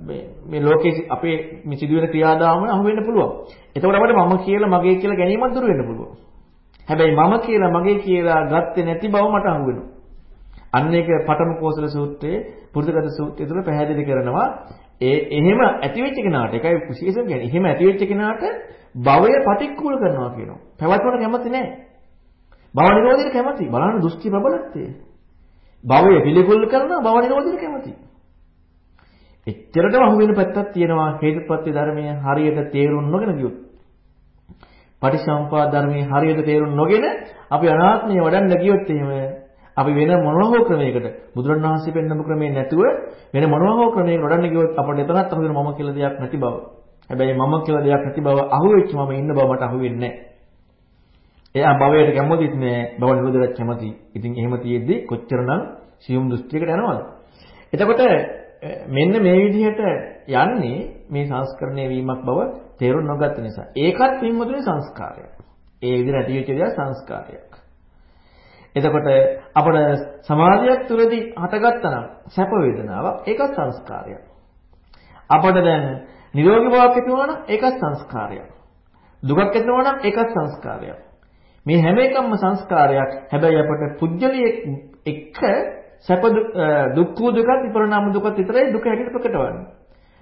මේ මේ ලෝකේ අපේ මේ සිදුවෙන ක්‍රියාදාම අහුවෙන්න පුළුවන්. එතකොට අපිට මම කියලා මගේ කියලා ගැනීමක් දුර වෙන්න පුළුවන්. හැබැයි මම කියලා මගේ කියලා ගත්තේ නැති බව මට අහුවෙනවා. අන්න ඒක පඨම කෝසල සූත්‍රයේ පුරුදුගත සූත්‍රය තුළ පැහැදිලි කරනවා ඒ එහෙම ඇතිවෙච්ච කෙනාට ඒකයි විශේෂම කියන්නේ එහෙම ඇතිවෙච්ච කෙනාට භවය පටික්කුල කරනවා කියනවා. පැවැත්මට කැමති නැහැ. භව නිරෝධයට කැමති. බලන්න දෘෂ්ටි ප්‍රබලත්වය. භවය පිළිකුල් කරනවා භව නිරෝධයට කැමති. එච්චරටම අහු වෙන පැත්තක් තියෙනවා හේතුපත්‍ය ධර්මයේ හරියට තේරුම් නොගෙන ගියොත්. පටිච්චසමුප්පාද ධර්මයේ හරියට තේරුම් නොගෙන අපි අනාත්මය වඩන්න ගියොත් එහෙම අපි වෙන මොනවා හෝ ක්‍රමයකට බුදුරණවහන්සේ පෙන්වපු ක්‍රමේ නැතුව වෙන මොනවා හෝ ක්‍රමයකට වඩන්න ගියොත් අපිට එතනත් අහු වෙන මම කියලා දෙයක් නැති බව. හැබැයි මම කියලා දෙයක් නැති බව අහුවෙච්ච මම ඉන්න බව මට අහුවෙන්නේ නැහැ. එයා භවයට කැමතිත් නෑ භව නිරෝධයට කැමති. ඉතින් එහෙම තියෙද්දි කොච්චරනම් සියුම් දෘෂ්ටියකට යනවද? එතකොට මෙන්න මේ විදිහට යන්නේ මේ සංස්කරණය වීමක් බව තේරුම් නොගත්ත නිසා. ඒකත් පින්මුතුනේ සංස්කාරයක්. ඒ විදිහට ඇති වෙච්ච දේ සංස්කාරයක්. එතකොට අපේ සමාධියක් තුරදී හටගත්තා නම් සැප වේදනාවක් ඒකත් සංස්කාරයක්. අපිට දැන් නිරෝගී බවක් ඇති වුණා නම් ඒකත් සංස්කාරයක්. දුකක් ඇති වුණා නම් ඒකත් සංස්කාරයක්. මේ හැම එකක්ම සංස්කාරයක්. හැබැයි අපට පුජ්‍යලිය එක සැප දුක් දුකත් විපරණාම දුකත් විතරයි දුක හැටියට ප්‍රකටවන්නේ.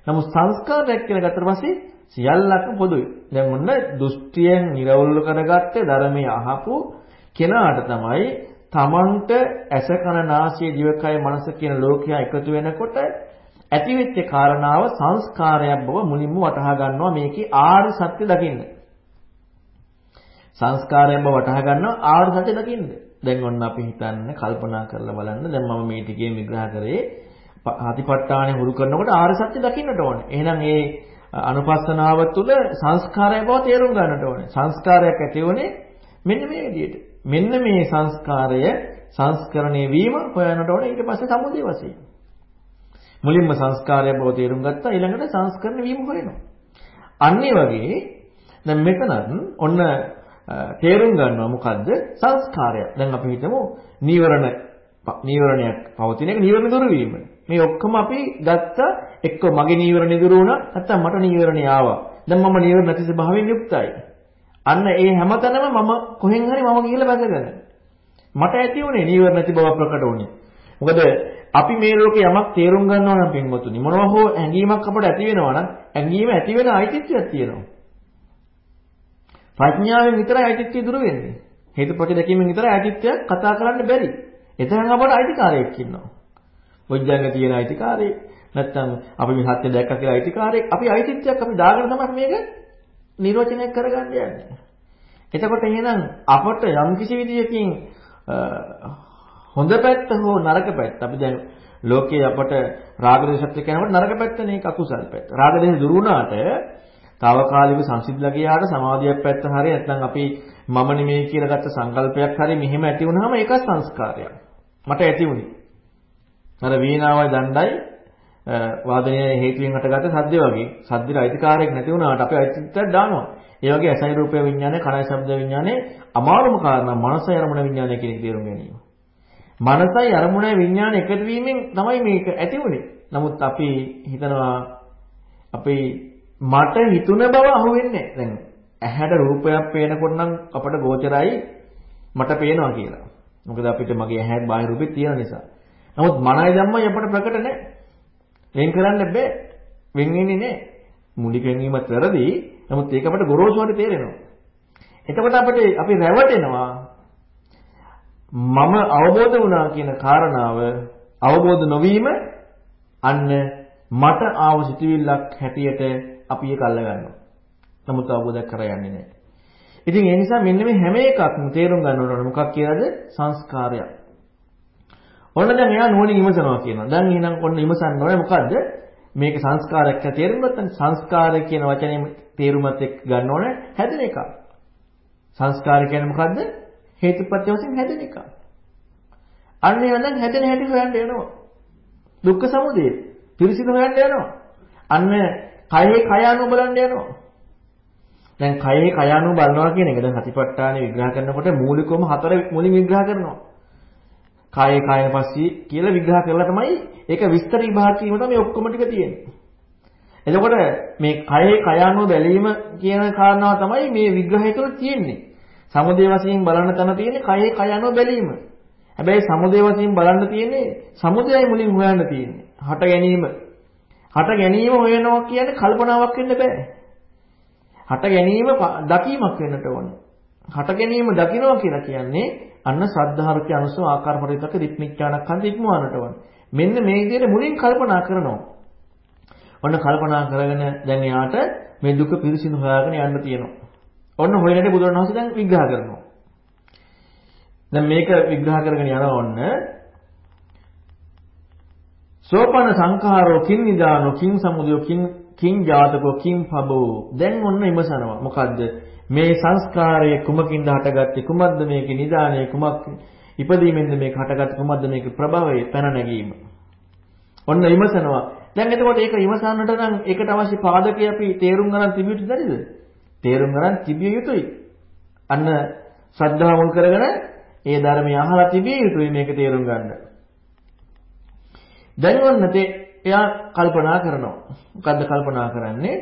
නමුත් සංස්කාරයක් කියලා ගත්තට පස්සේ සියල්ලක්ම පොදුයි. දැන් මොන්න දෘෂ්ටියෙන් නිරවුල් කරගත්තේ ධර්මයේ අහපු කෙනාට තමයි තමන්ට ඇස කන නාසය දිවකය මනස කියන ලෝකයා එකතු වෙනකොට ඇතිවෙච්ච කාරණාව සංස්කාරයක් බව මුලින්ම වටහා ගන්නවා මේකේ ආර්ය සත්‍ය දකින්න. සංස්කාරයෙන් බව වටහා ගන්නවා ආර්ය සත්‍ය දකින්න. දැන් ඔන්න අපි හිතන්න කල්පනා කරලා බලන්න දැන් මම මේ ටිකේ විග්‍රහ කරේ හතිපට්ඨානෙ හුරු කරනකොට ආර්ය සත්‍ය දකින්නට ඕනේ. එහෙනම් ඒ අනුපස්සනාව තුළ සංස්කාරය බව තේරුම් ගන්නට ඕනේ. සංස්කාරයක් ඇති වුණේ මෙන්න මේ විදිහට. මෙන්න මේ සංස්කාරය සංස්කරණය වීම හොයන්නට ඕනේ ඊට පස්සේ සමුදේ වශයෙන්. මුලින්ම සංස්කාරය බව තේරුම් ගත්තා ඊළඟට සංස්කරණ වීම හොයනවා. අන්න වගේ දැන් මෙතනත් ඔන්න තේරුම් ගන්නවා මොකද්ද සංස්කාරය. දැන් අපි හිතමු නීවරණ නීවරණයක් පවතින එක නීවරණ දුරු වීම. මේ ඔක්කොම අපි ගත්ත එක්ක මගේ නීවරණ දුරු වුණා නැත්නම් මට නීවරණ ආවා. දැන් මම නීවරණ නැති ස්වභාවයෙන් යුක්තයි. අන්න ඒ හැමතැනම මම කොහෙන් හරි මම කියලා බැසගෙන. මට ඇති උනේ නීවරණ නැති බව ප්‍රකට වුණේ. මොකද අපි මේ ලෝකේ යමක් තේරුම් ගන්නවා නම් පින්වතුනි මොනවා හෝ ඇඟීමක් අපට ඇති වෙනවා නම් ඇඟීම ඇති වෙන අයිතිත්වයක් තියෙනවා. ප්‍රඥාවෙන් විතරයි අයිතිත්වය දුර වෙන්නේ. හේතුපොත දැකීමෙන් විතරයි අයිතිත්වයක් කතා කරන්න බැරි. එතන අපට අයිතිකාරයෙක් ඉන්නවා. බොජ්ජංග තියෙන අයිතිකාරයෙක් නැත්තම් අපි මේ සත්‍ය දැක්ක කියලා අයිතිකාරයෙක් අපි අයිතිත්වයක් අපි දාගෙන තමයි මේක නිර්වචනය කරගන්න යන්නේ. එතකොට එහෙනම් අපට යම්කිසි විදියකින් හොඳ පැත්ත හෝ නරක පැත්ත අපි දැන් ලෝකයේ අපට රාග දේශත් කියනකොට නරක පැත්තනේ ඒක අකුසල් පැත්ත. රාග දේශ දුරු වුණාට తాවකාලික සංසිද්ධිලා ගියාට සමාධියක් පැත්ත හරිය නැත්නම් අපි මම නෙමෙයි කියලා ගත්ත සංකල්පයක් හරිය මෙහෙම ඇති වුනහම ඒක සංස්කාරයක්. මට ඇති වුණේ. අර වීණාවයි දණ්ඩයි වාදනයේ හේතුවෙන් හටගත්ත සද්ද වගේ සද්දේ අයිතිකාරයක් නැති වුණාට අපි අයිතිත්වයක් දානවා. ඒ වගේ අසයි රූපය විඥානය, කනයි ශබ්ද විඥානය අමාරුම කාරණා මනසයි අරමුණ විඥානය කියන එක තේරුම් ගැනීම. මනසයි අරමුණයි විඥානය එකතු වීමෙන් තමයි මේක ඇති වුනේ. නමුත් අපි හිතනවා අපේ මට හිතුන බව අහුවෙන්නේ දැන් ඇහැට රූපයක් පේනකොට නම් අපට ගෝචරයි මට පේනවා කියලා. මොකද අපිට මගේ ඇහැ බාහිර රූපේ තියෙන නිසා. නමුත් මනයි ධම්මයි අපට ප්‍රකට නැහැ. වෙන් කරන්න බෑ. වෙන් වෙන්නේ නැහැ. මූලික වෙනීමත් වැරදි. නමුත් ඒක අපට ගොරෝසුවට තේරෙනවා. එතකොට අපිට අපි රැවටෙනවා මම අවබෝධ වුණා කියන කාරණාව අවබෝධ නොවීම අන්න මට ආව සිතුවිල්ලක් හැටියට අපි ඒක අල්ල ගන්නවා. නමුත් අවබෝධ කරගන්නේ නැහැ. ඉතින් ඒ නිසා මෙන්න මේ හැම එකක්ම තේරුම් ගන්න ඕන මොකක් කියලාද සංස්කාරයක්. ඔන්න දැන් එයා නුවණින් ඉමසනවා කියනවා. දැන් එහෙනම් ඔන්න ඉමසන්න ඕනේ මොකද්ද? මේක සංස්කාරයක් කියලා තේරුම් ගත්තම සංස්කාරය කියන වචනේ තේරුමත් එක්ක ගන්න ඕනේ හැදෙන එක. සංස්කාර කියන්නේ මොකද්ද? හේතුපත්‍ය වශයෙන් හැදෙන එක. අන්න ඒ නම් හැදෙන හැටි හොයන්න යනවා. දුක්ඛ සමුදය පිරිසිදු හොයන්න යනවා. අන්න කයේ කය අනුව බලන්න යනවා. දැන් කයේ කය අනුව බලනවා කියන එක දැන් සතිපට්ඨානෙ විග්‍රහ කරනකොට මූලිකවම හතර මුලින් විග්‍රහ කරනවා. කායේ කායන පස්සී කියලා විග්‍රහ කරලා තමයි ඒක විස්තර විභාග කිරීම තමයි ඔක්කොම ටික තියෙන්නේ. එතකොට මේ කයේ කයano බැලීම කියන කාරණාව තමයි මේ විග්‍රහය තුළ තියෙන්නේ. සමුදේ වශයෙන් බලන්න තන තියෙන්නේ කයේ කයano බැලීම. හැබැයි සමුදේ වශයෙන් බලන්න තියෙන්නේ සමුදයයි මුලින් හොයන්න තියෙන්නේ. හට ගැනීම. හට ගැනීම හොයනවා කියන්නේ කල්පනාවක් වෙන්න බෑ. හට ගැනීම දකීමක් වෙන්නට ඕනේ. හට ගැනීම දකින්නවා කියලා කියන්නේ අන්න ශ්‍රද්ධාරුචි අනුසව ආකාර පරිවිතක දික්මිච්ඡානක්ඛන්ද ඉක්මවන්නට ඕන. මෙන්න මේ විදිහට මුලින් කල්පනා කරනවා. ඔන්න කල්පනා කරගෙන දැන් එයාට මේ දුක පිරිසිදු හොයාගෙන යන්න තියෙනවා. ඔන්න හොයනට බුදුරණවහන්සේ දැන් විග්‍රහ කරනවා. දැන් මේක විග්‍රහ කරගෙන යනවා ඔන්න සෝපන සංඛාරෝ කින් නිදානෝ කින් සමුදයෝ කින් කින් ජාතකෝ කින් පබෝ දැන් ඔන්න ඉමසනවා මොකද්ද? මේ සංස්කාරය කුමකින්ද හටගත්තේ? කුමක්ද මේකේ නිදානය? කුමක් ඉපදීමෙන්ද මේක හටගත්තේ? කුමක්ද මේකේ ප්‍රභවය? පැන නැගීම. ඔන්න විමසනවා. දැන් එතකොට ඒක විමසන්නට නම් ඒකට අවශ්‍ය පාදකය අපි තේරුම් ගන්න තිබිය යුතුද නැද්ද තේරුම් ගන්න තිබිය යුතුයි. අන්න ශ්‍රද්ධාව මුල් කරගෙන ඒ ධර්මය අහලා තිබිය යුතුයි මේක තේරුම් ගන්න. දැන් ඔන්න එයා කල්පනා කරනවා. මොකද්ද කල්පනා කරන්නේ?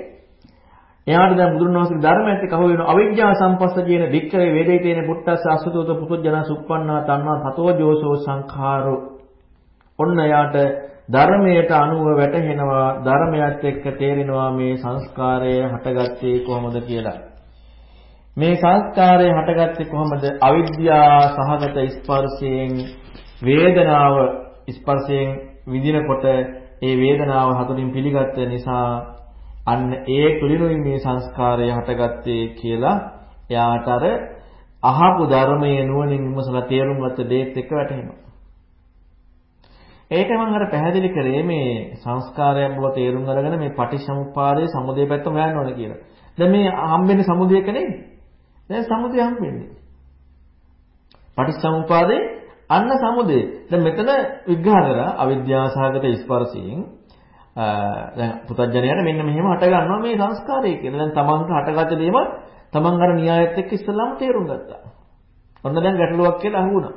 එයාට දැන් බුදුරණවහන්සේගේ ධර්මයත් එක්ක අහු වෙනවා අවිජ්ජා සම්පස්ස කියන වික්‍රේ වේදිතේන පුට්ටස්ස අසුතෝත පුතුජන සුප්පන්නා තණ්හා තතෝ ජෝසෝ සංඛාරෝ. ඔන්න එයාට ධර්මයට අනුව වැටහෙනවා ධර්මයත් එක්ක තේරෙනවා මේ සංස්කාරය හටගත්තේ කොහොමද කියලා. මේ සංස්කාරය හටගත්තේ කොහොමද? අවිද්‍යා සහගත ස්පර්ශයෙන් වේදනාව ස්පර්ශයෙන් විඳිනකොට ඒ වේදනාව හතුලින් පිළිගත්ත නිසා අන්න ඒ තුලිනුයි මේ සංස්කාරය හටගත්තේ කියලා එයාට අර අහපු ධර්මයේ නුවණින් විමසලා තේරුම් ගත්ත දේත් එක්ක වැටහෙනවා. ඒක මම අර පැහැදිලි කරේ මේ සංස්කාරයක් බව තේරුම් අරගෙන මේ පටිච්චසමුප්පාදයේ සමුදය පැත්ත හොයන්න ඕන කියලා. දැන් මේ හම්බෙන්නේ සමුදයක නෙමෙයි. දැන් සමුදය හම්බෙන්නේ. පටිච්චසමුප්පාදේ අන්න සමුදය. දැන් මෙතන විග්‍රහ කරා අවිද්‍යාසහගත ස්පර්ශයෙන් දැන් පුතඥයන මෙන්න මෙහෙම හට ගන්නවා මේ සංස්කාරය කියලා. දැන් තමන්ට හටගත්ත දේම තමන් අර න්‍යායත් එක්ක ඉස්සෙල්ලාම තේරුම් ගත්තා. ඔන්න දැන් ගැටලුවක් කියලා අහුණා.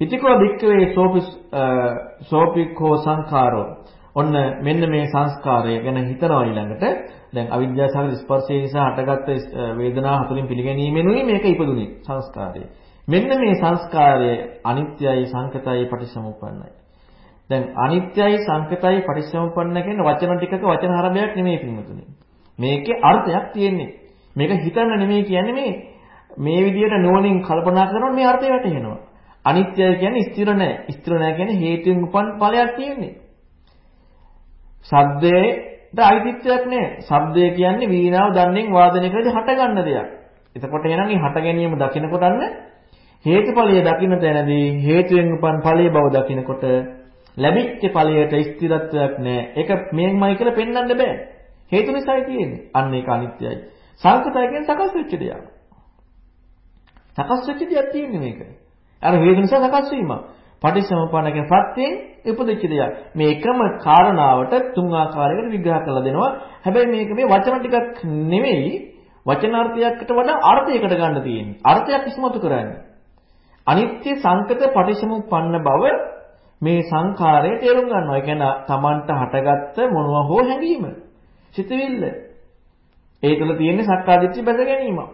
ඉතිකෝ වික්කවේ සෝපිස් සෝපිකෝ සංඛාරෝ ඔන්න මෙන්න මේ සංස්කාරය ගැන හිතනවා ඊළඟට දැන් අවිද්‍යාසහගත ස්පර්ශය නිසා හටගත්ත වේදනා හතුලින් පිළිගැනීමෙනුයි මේක ඉපදුනේ සංස්කාරය. මෙන්න මේ සංස්කාරය අනිත්‍යයි සංකතයි පටිසමුප්පන්නයි. දැන් අනිත්‍යයි සංකතයි පටිසමුප්පන්න කියන වචන ටිකක වචන හරබයක් නෙමෙයි පින්වතුනි. මේකේ අර්ථයක් තියෙන්නේ. මේක හිතන්න නෙමෙයි කියන්නේ මේ මේ විදිහට නුවණින් කල්පනා කරනකොට මේ අර්ථය වැටහෙනවා. අනිත්‍යයි කියන්නේ ස්ථිර නැහැ. ස්ථිර නැහැ කියන්නේ හේතුන් උපන් ඵලයක් තියෙන්නේ. ශබ්දයට අයිතිත්වයක් නැහැ. ශබ්දය කියන්නේ වීණාව දන්නේ වාදනය කරද්දී හටගන්න දෙයක්. එතකොට එහෙනම් මේ හට ගැනීම දකිනකොට අන්න හේතුඵලය දකින්න තැනදී හේතුයෙන් උපන් ඵලයේ බව දකිනකොට ලැබිච්ච ඵලයට ස්ථිරත්වයක් නැහැ. ඒක මේමයි කියලා පෙන්වන්න බෑ. හේතු නිසායි තියෙන්නේ. අන්න ඒක අනිත්‍යයි. සංකතය කියන්නේ සකස් වෙච්ච දෙයක්. සකස් වෙච්ච දෙයක් තියෙන්නේ මේක. අර හේතු නිසා සකස් වීම. පටිච්චසමුප්පන්න කියන ප්‍රත්‍යයෙන් උපදිච්ච දෙයක්. මේ එකම කාරණාවට තුන් ආකාරයකට විග්‍රහ කරලා දෙනවා. හැබැයි මේක මේ වචන ටිකක් නෙමෙයි වචනාර්ථයකට වඩා අර්ථයකට ගන්න තියෙන්නේ. අර්ථයක් ඉස්මතු කරන්නේ. අනිත්‍ය සංකත පටිච්චසමුප්පන්න බව මේ සංඛාරය තේරුම් ගන්නවා. ඒ කියන්නේ Tamanට හටගත්ත මොනවා හෝ හැඟීම. සිතවිල්ල. ඒ තුළ තියෙන සක්කාදිට්ඨි බැස ගැනීමක්.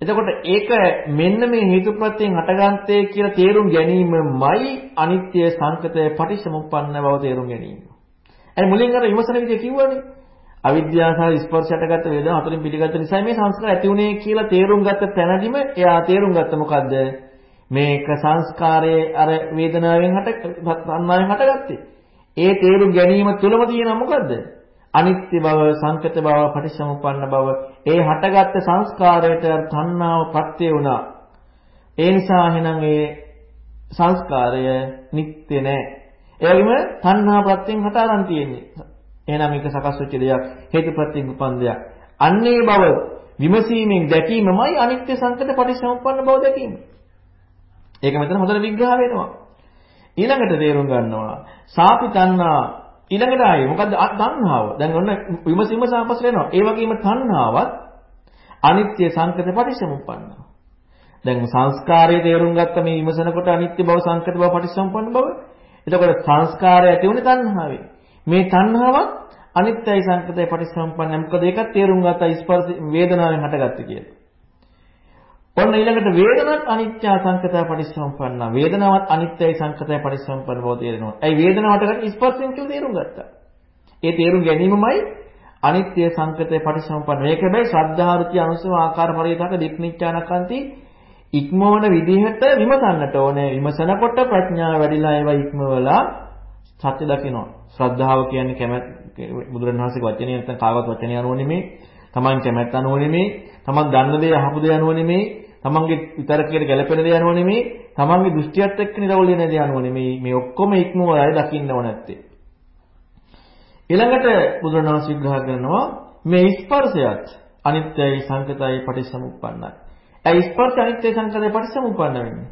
එතකොට ඒක මෙන්න මේ හේතුප්‍රත්‍යයෙන් හටගන්තේ කියලා තේරුම් ගැනීමමයි අනිත්‍ය සංකතය පටිච්චසමුප්පන්න බව තේරුම් ගැනීම. ඒ මුලින් අර විමසන විදිය කිව්වනේ. අවිද්‍යාව සහ ස්පර්ශයටගත් වේදනා හතරින් පිළිගත්ත නිසා මේ සංස්කාර ඇති වුණේ කියලා තේරුම් ගත්ත තැනදීම එයා තේරුම් ගත්ත මොකද්ද? මේක සංස්කාරයේ අර වේදනාවෙන් හට තණ්හාවෙන් හටගත්තේ. ඒ තේරුම් ගැනීම තුලම තියෙන මොකද්ද? අනිත්‍ය බව, සංකත බව, පටිච්චසමුප්පන්න බව, ඒ හටගත්ත සංස්කාරයට තණ්හාව ප්‍රත්‍ය වුණා. ඒ නිසා එහෙනම් ඒ සංස්කාරය නිට්ටය නෑ. ඒ වගේම තණ්හා ප්‍රත්‍යයෙන් හට අරන් තියෙන්නේ. එහෙනම් මේක සකස් වෙච්ච දෙයක්, හේතු ප්‍රත්‍යයෙන් උපන් දෙයක්. අන්නේ බව විමසීමෙන් දැකීමමයි අනිත්‍ය සංකත පටිච්චසමුප්පන්න බව දැකීම. ඒක මෙතන හොඳට විග්‍රහ වෙනවා. ඊළඟට තේරුම් ගන්නවා සාපි තණ්හා ඊළඟට ආයේ මොකද්ද තණ්හාව. දැන් ඔන්න විමසීම සාපස් වෙනවා. ඒ වගේම තණ්හාවත් අනිත්‍ය සංකත පටිච්චසමුප්පන්න. දැන් සංස්කාරයේ තේරුම් ගත්ත මේ විමසනකොට අනිත්‍ය බව සංකත බව පටිච්චසමුප්පන්න බව. එතකොට සංස්කාරය ඇති වුණේ තණ්හාවෙන්. මේ තණ්හාවත් අනිත්‍යයි සංකතයි පටිච්චසමුප්පන්නයි. මොකද ඒකත් තේරුම් ගත්තා ස්පර්ශ වේදනාවෙන් හටගත්තේ කියලා. ඔන්න ඊළඟට වේදනත් අනිත්‍ය සංකතය පරිසම්පන්න. වේදනාවත් අනිත්‍යයි සංකතය පරිසම්පන්න බව තේරෙනවා. ඒ වේදනාවට ගන්න ස්පර්ශයෙන් කියලා තේරුම් ගත්තා. ඒ තේරුම් ගැනීමමයි අනිත්‍ය සංකතය පරිසම්පන්න. මේක හැබැයි ශ්‍රද්ධා රුචි අනුසව ආකාර පරිවිතක දික්නිච්ඡානකන්ති ඉක්මවන විදිහට විමසන්නට ඕනේ. විමසනකොට ප්‍රඥාව වැඩිලා ඒවා ඉක්මවලා සත්‍ය දකිනවා. ශ්‍රද්ධාව කියන්නේ කැමැත් බුදුරණවහන්සේගේ වචනේ නැත්නම් කාගවත් වචනේ අනුව නෙමෙයි. Taman කැමැත්ත අනුව නෙමෙයි. Taman දන්න දේ අහපු දේ අනුව නෙමෙයි. තමන්ගේ විතරකයට ගැළපෙන දේ යනවා නෙමෙයි තමන්ගේ දෘෂ්ටියත් එක්ක නිරවුල් වෙන දේ යනවා නෙමෙයි මේ ඔක්කොම ඉක්මවලා දකින්න ඕන නැත්තේ ඊළඟට බුදුරණවහන්සේ විග්‍රහ කරනවා මේ ස්පර්ශයත් අනිත්‍යයි සංකතයි පටිච්චසමුප්පන්නයි. ඇයි ස්පර්ශ අනිත්‍ය සංකතයි පටිච්චසමුප්පන්න වෙන්නේ?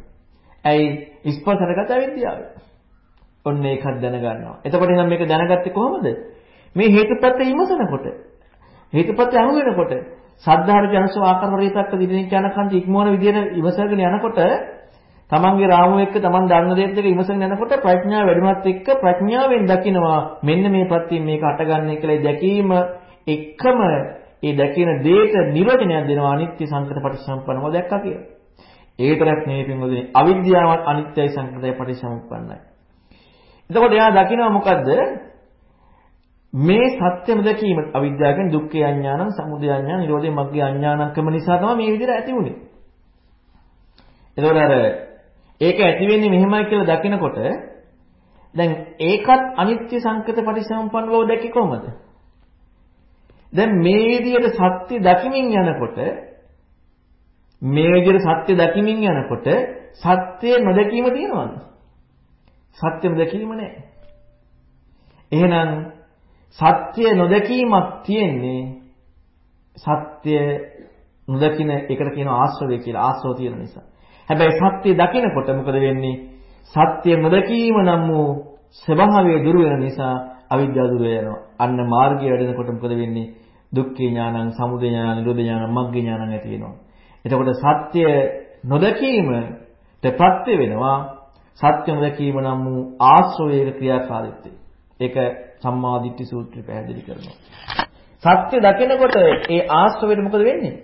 ඇයි ස්පර්ශනගත අවිද්‍යාව? ඔන්න ඒකත් දැනගන්නවා. එතකොට එහෙනම් මේක දැනගත්තේ කොහොමද? මේ හේතුප්‍රත්‍ය විමසනකොට. හේතුප්‍රත්‍ය අහු වෙනකොට සද්ධාර්ථ ජනසෝ ආකාර පරිතක්ක දිනෙක යනකන්ට ඉක්මවන විදිහට ඉවසගෙන යනකොට තමන්ගේ රාමුව එක්ක තමන් දන්න දේත් එක්ක ඉවසගෙන යනකොට ප්‍රඥාව වැඩිමත් එක්ක ප්‍රඥාවෙන් දකිනවා මෙන්න මේ පැත්තෙන් මේක අටගන්නේ කියලා දැකීම එකම ඒ දැකින දේට නිරෝධනයක් දෙනවා අනිත්‍ය සංකත පටිච්චසමුප්පන්නව දැක්කා කියලා. ඒ තරක් නෙවෙයි පින්වදිනේ අවිද්‍යාවත් අනිත්‍යයි සංකතයි පටිච්චසමුප්පන්නයි. එතකොට එයා දකිනවා මොකද්ද? මේ සත්‍යම දැකීම අවිද්‍යාවෙන් දුක්ඛේ අඥානං සමුදය අඥාන නිරෝධේ මග්ගේ අඥානංකම නිසා තමයි මේ විදිහට ඇති වුනේ. එතකොට අර ඒක ඇති වෙන්නේ මෙහෙමයි කියලා දකිනකොට දැන් ඒකත් අනිත්‍ය සංකත පරිසම්පන්න බව දැකේ කොහමද? දැන් මේ විදිහට සත්‍ය දකිමින් යනකොට මේ විදිහට සත්‍ය දකිමින් යනකොට සත්‍ය නොදැකීම තියෙනවද? සත්‍ය නොදැකීම නැහැ. එහෙනම් සත්‍ය නොදැකීමක් තියෙන්නේ සත්‍ය නොදකින එකට කියන ආශ්‍රවය කියලා ආශ්‍රව තියෙන නිසා. හැබැයි සත්‍ය දකිනකොට මොකද වෙන්නේ? සත්‍ය නොදකීම නම් වූ ස්වභාවය දුර වෙන නිසා අවිද්‍යාව දුර යනවා. අන්න මාර්ගය වැඩෙනකොට මොකද වෙන්නේ? දුක්ඛ ඥානං, සමුදය ඥානං, නිරෝධ ඥානං, මග්ග ඥානං ඇති වෙනවා. එතකොට සත්‍ය නොදකීමට ප්‍රත්‍ය වෙනවා. සත්‍ය නොදකීම නම් වූ ආශ්‍රවයක ක්‍රියාකාරීත්වය. ඒක සම්මාදිට්ඨි සූත්‍රය පැහැදිලි කරනවා. සත්‍ය දකිනකොට ඒ ආශ්‍රවයට මොකද වෙන්නේ?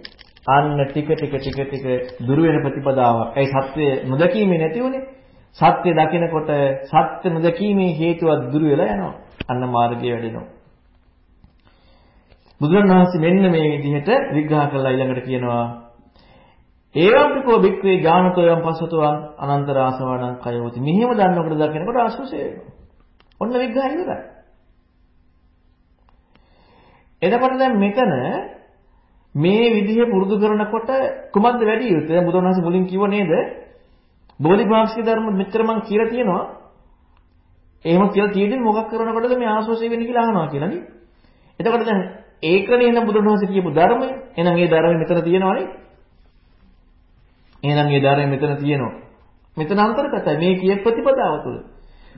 අන්න ටික ටික ටික ටික දුර වෙන ප්‍රතිපදාවක්. ඒ සත්‍ය නොදකීමේ නැති උනේ. සත්‍ය දකිනකොට සත්‍ය නොදකීමේ හේතුවක් දුර වෙලා යනවා. අන්න මාර්ගය වැඩෙනවා. බුදුරණවහන්සේ මෙන්න මේ විදිහට විග්‍රහ කරලා ඊළඟට කියනවා ඒවම් පිකෝ බික්වේ ඥානතෝයම් පස්සතෝයන් අනන්තර ආසවණං කයෝති. මෙහෙම දන්නකොට දකිනකොට ආශ්‍රසය වෙනවා. ඔන්න විග්‍රහය ඉවරයි. එතකොට දැන් මෙතන මේ විදිහ පුරුදු කරනකොට කුමක්ද වැඩි යුත්තේ? දැන් බුදුරණවහන්සේ මුලින් කිව්ව නේද? බෝධිපාක්ෂික ධර්ම මෙච්චර මං කියලා තියෙනවා. එහෙම කියලා තියෙන්නේ මොකක් කරනකොටද මේ ආශ්‍රසය වෙන්නේ කියලා අහනවා කියලා නේ. එතකොට දැන් ඒකනේ එහෙනම් බුදුරණවහන්සේ කියපු ධර්මය. එහෙනම් ඒ ධර්මය මෙතන තියෙනවනේ. එහෙනම් ඒ ධර්මය මෙතන තියෙනවා. මෙතන අන්තර්ගතයි මේ කිය ප්‍රතිපදාව තුළ.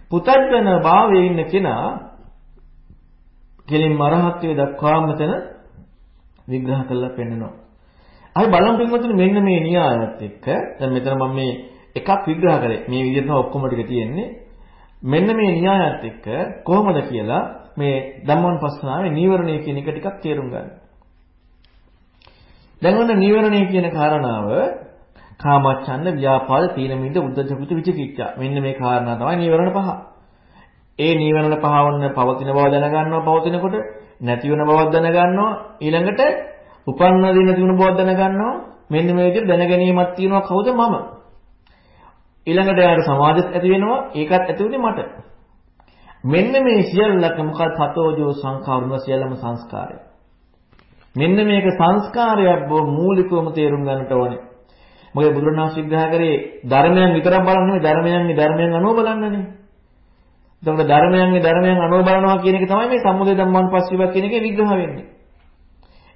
පුතඥ භාවයේ ඉන්න කෙනා කෙලින් මරහත්වයේ දක්වාම මෙතන විග්‍රහ කරලා පෙන්නනවා. අපි බලමු පින්වතුනි මෙන්න මේ න්‍යායත් එක්ක දැන් මෙතන මම මේ එකක් විග්‍රහ කරේ. මේ විදිහට ඔක්කොම ටික තියෙන්නේ. මෙන්න මේ න්‍යායත් එක්ක කොහොමද කියලා මේ ධම්මෝන්පස්සනාවේ නීවරණය කියන එක ටිකක් තේරුම් ගන්න. දැන් ඔන්න නීවරණය කියන කාරණාව කාමච්ඡන්ද ව්‍යාපාද තීන මිද්ද උද්ධච්ච විචිකිච්ඡා. මෙන්න මේ කාරණා තමයි නීවරණ පහ. ඒ නීවරණ පහ වන්න පවතින බව දැනගන්නවා පවතිනකොට නැති වෙන බවක් දැනගන්නවා. ඊළඟට උපන්න දේ නැති වෙන බවක් දැනගන්නවා. මෙන්න මේ විදිහට දැනගැනීමක් තියෙනවා කවුද මම? ඊළඟට යාට සමාධියක් ඇති වෙනවා. ඒකත් ඇති උනේ මට. මෙන්න මේ සියල්ලක මොකක්ද හතෝජෝ සංඛාරුණ සියල්ලම සංස්කාරය. මෙන්න මේක සංස්කාරයක් බව මූලිකවම තේරුම් ගන්නට ඕනේ. මොකද බුදුරණාහි විග්‍රහ කරේ ධර්මයන් විතරක් බලන්නේ ධර්මයන්ගේ ධර්මයන් අනුව බලන්නනේ එතකොට ධර්මයන්ගේ ධර්මයන් අනුව බලනවා කියන එක තමයි මේ සම්මුදය ධම්මං පස්විවක් කියන එකේ විග්‍රහ වෙන්නේ.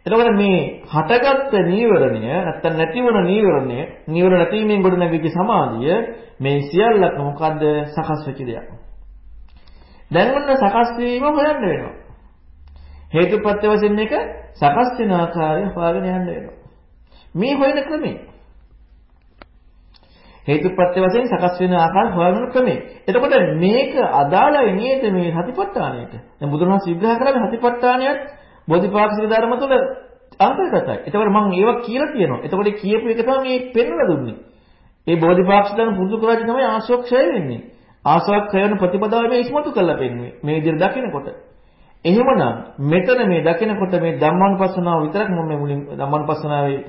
එතකොට මේ හටගත්ත නීවරණය නැත්තම් නැතිවන නීවරණය නීවරණ නැතිවීමෙන් ගොඩ නැගිච්ච සමාධිය මේ සියල්ලක මොකද්ද සකස් වෙච්ච දෙයක්. දැන් ඔන්න සකස් වීම හොයන්න වෙනවා. හේතුප්‍රත්‍ය වශයෙන් එක සකස් වෙන ආකාරය හොයාගෙන යන්න වෙනවා. මේ හොයන ක්‍රමය හේතුප්‍රත්‍ය වශයෙන් සකස් වෙන ආකාර හොයාගන්න ක්‍රමය. එතකොට මේක අදාළයි නේද මේ සතිපට්ඨානයට. දැන් බුදුරජාණන් විග්‍රහ කරන්නේ සතිපට්ඨානයත් බෝධිපාක්ෂික ධර්ම තුළ අන්තර්ගතයි. එතකොට මම ඒවා කියලා තියෙනවා. එතකොට කියපු එක තමයි මේ පෙන්වලා දුන්නේ. ඒ බෝධිපාක්ෂික ධර්ම පුරුදු කරාදී තමයි ආශෝක්ෂය වෙන්නේ. ආශෝක්ෂය වෙන ප්‍රතිපදාව මේ ඉස්මතු කරලා පෙන්වන්නේ. මේ විදිහට දකිනකොට. එහෙමනම් මෙතන මේ දකිනකොට මේ ධම්මානුපස්සනාව විතරක් මම මුලින් ධම්මානුපස්සනාවේ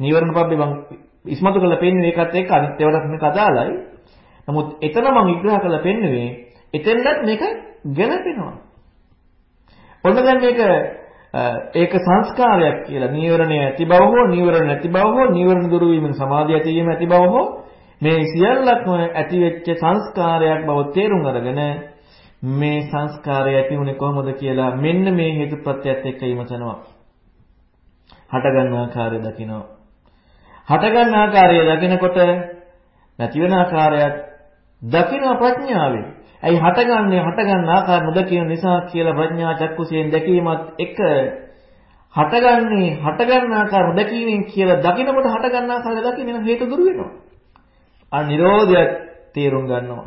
නීවරණ පබ්බේ මම ඉස්මතු කරලා පෙන්වන්නේ ඒකත් එක්ක අනිත් ඒවාට මේක අදාළයි. නමුත් එතන මම විග්‍රහ කරලා පෙන්වුවේ එතෙන්වත් මේක ගැලපෙනවා. ඔන්න දැන් මේක ඒක සංස්කාරයක් කියලා නීවරණය ඇති බව හෝ නීවරණ නැති බව හෝ නීවරණ දුරු වීමෙන් සමාධිය ඇති වීම ඇති බව හෝ මේ සියල්ලක්ම ඇති වෙච්ච සංස්කාරයක් බව තේරුම් අරගෙන මේ සංස්කාරය ඇති වුණේ කොහොමද කියලා මෙන්න මේ හේතුප්‍රත්‍යයත් එක්ක ඉමසනවා. හට ගන්න ආකාරය දකිනවා. හටගන්න ආකාරය දකිනකොට නැති වෙන ආකාරයත් දකින ප්‍රඥාවෙන්. ඇයි හටගන්නේ හටගන්න ආකාර නොදකින නිසා කියලා ප්‍රඥා චක්කුසයෙන් දැකීමත් එක හටගන්නේ හටගන්න ආකාර නොදකීමෙන් කියලා දකිනකොට හටගන්න ආකාරය දකින්න හේතු දුරු වෙනවා. අ නිරෝධයක් තේරුම් ගන්නවා.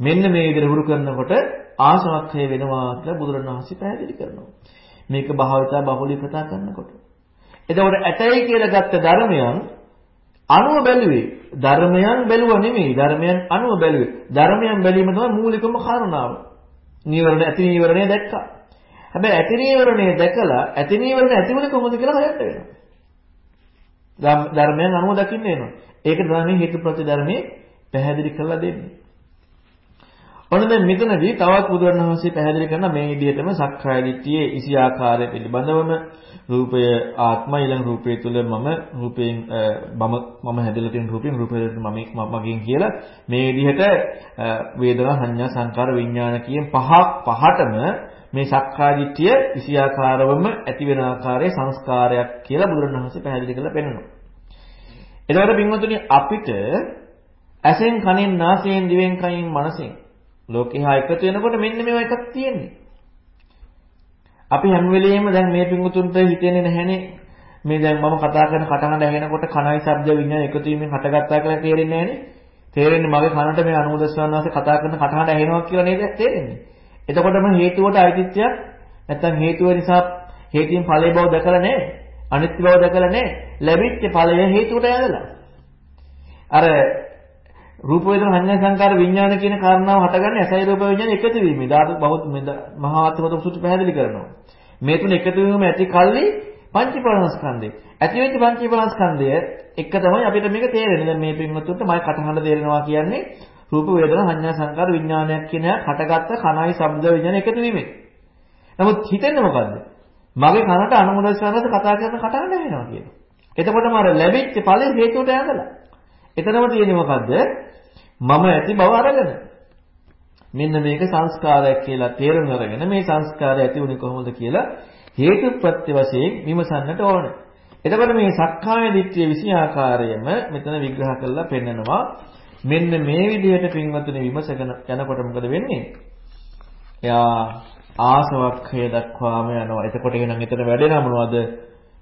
මෙන්න මේ විදිහට හුරු කරනකොට ආසවක්ඛය වෙනවා කියලා බුදුරණවහන්සේ පැහැදිලි කරනවා. මේක භාවිතා බහුලී කතා කරනකොට. එතකොට ඇතයි කියලා ගත්ත ධර්මයන් අනුව බැලුවේ ධර්මයන් බැලුවා නෙමෙයි ධර්මයන් අනුව බැලුවේ. ධර්මයන් බැලීම තමයි මූලිකම කාරණාව. නීවරණ ඇති නීවරණය දැක්කා. හැබැයි ඇති නීවරණය දැකලා ඇති නීවරණ ඇතිවුණේ කොහොමද කියලා හොයන්න වෙනවා. ධර්මයන් අනුව දකින්න වෙනවා. ඒක තමයි හේතුප්‍රත්‍ය ධර්මයේ පැහැදිලි කරලා දෙන්නේ. ඔන්න දැන් මෙතනදී තවත් බුදුරණවහන්සේ පැහැදිලි කරන මේ විදිහටම සක්කාය දිට්ඨියේ ඉසි ආකාරය පිළිබඳවම. රූපය ආත්මය ඊළඟ රූපය තුල මම රූපයෙන් මම මම හැදලා තියෙන රූපයෙන් රූපයෙන් මම මගෙන් කියලා මේ විදිහට වේදනා සංඥා සංකාර විඥාන කියන පහ පහටම මේ සක්කාය දිට්ඨිය ඉසි ආකාරවම ඇති වෙන ආකාරයේ සංස්කාරයක් කියලා බුදුරණවහන්සේ පැහැදිලි කරලා පෙන්නනවා. එතකොට පින්වතුනි අපිට ඇසෙන් කනෙන් නාසයෙන් දිවෙන් කයින් මනසෙන් ලෝකේ හා එකතු වෙනකොට මෙන්න මේවා එකක් තියෙන්නේ. අපි හැම වෙලෙම දැන් මේ පිංගුතුන්ට හිතෙන්නේ නැහැනේ මේ දැන් මම කතා කරන කටහඬ ඇහෙනකොට කණයි ශබ්ද විඤ්ඤාණ එකතු වීමෙන් හටගත්තා කියලා තේරෙන්නේ නැහැනේ. තේරෙන්නේ මගේ කනට මේ අනුමෝදස්වන් වාසේ කතා කරන කටහඬ ඇහෙනවා කියලා නේද තේරෙන්නේ. එතකොටම හේතුවට අයිතිත්වයක් නැත්තම් හේතුව නිසා හේතුන් ඵලයේ බව දැකලා නැහැ. අනිත්‍ය බව දැකලා නැහැ. ලැබිච්ච ඵලය හේතුවට ඇදලා. අර රූප වේදනා සංඥා සංකාර විඥාන කියන කාරණාව හටගන්නේ ඇසයි රූප විඥාන එකතු වීමෙන්. ධාතු බහුත් මහා ආත්මත සුත්‍ර පැහැදිලි කරනවා. මේ තුන එකතු වීම ඇති කල්ලි පංචීපරණස්කන්ධය. ඇති වෙච්ච පංචීපරණස්කන්ධය එක තමයි අපිට මේක තේරෙන්නේ. දැන් මේ පින්වත්තුන්ට මම කටහඬ තේරෙනවා කියන්නේ රූප වේදනා සංඥා සංකාර විඥානයක් කියන හටගත්ත කණයි ශබ්ද විඥාන එකතු වීමෙන්. නමුත් හිතෙන්නේ මොකද්ද? මගේ කනට අනුමෝදස්වරස කතා කරන කටහඬ ඇහෙනවා කියනවා. එතකොටම අර ලැබිච්ච ඵලෙ හේතුවට ඇඳලා. එතනම තියෙන්නේ මොකද්ද? මම ඇති බව අරගෙන. මෙන්න මේක සංස්කාරයක් කියලා තේරුම් අරගෙන මේ සංස්කාරය ඇති වුණේ කොහොමද කියලා හේතුප්‍රත්‍ය වශයෙන් විමසන්නට ඕනේ. එතකොට මේ සක්කාය දිට්ඨිය විසියාකාරයම මෙතන විග්‍රහ කරලා පෙන්නනවා. මෙන්න මේ විදිහට පින්වතුනි විමසගෙන යනකොට මොකද වෙන්නේ? එයා ආසවක්ඛය දක්වාම යනවා. එතකොට එහෙනම් එතන වැඩෙනා මොනවද?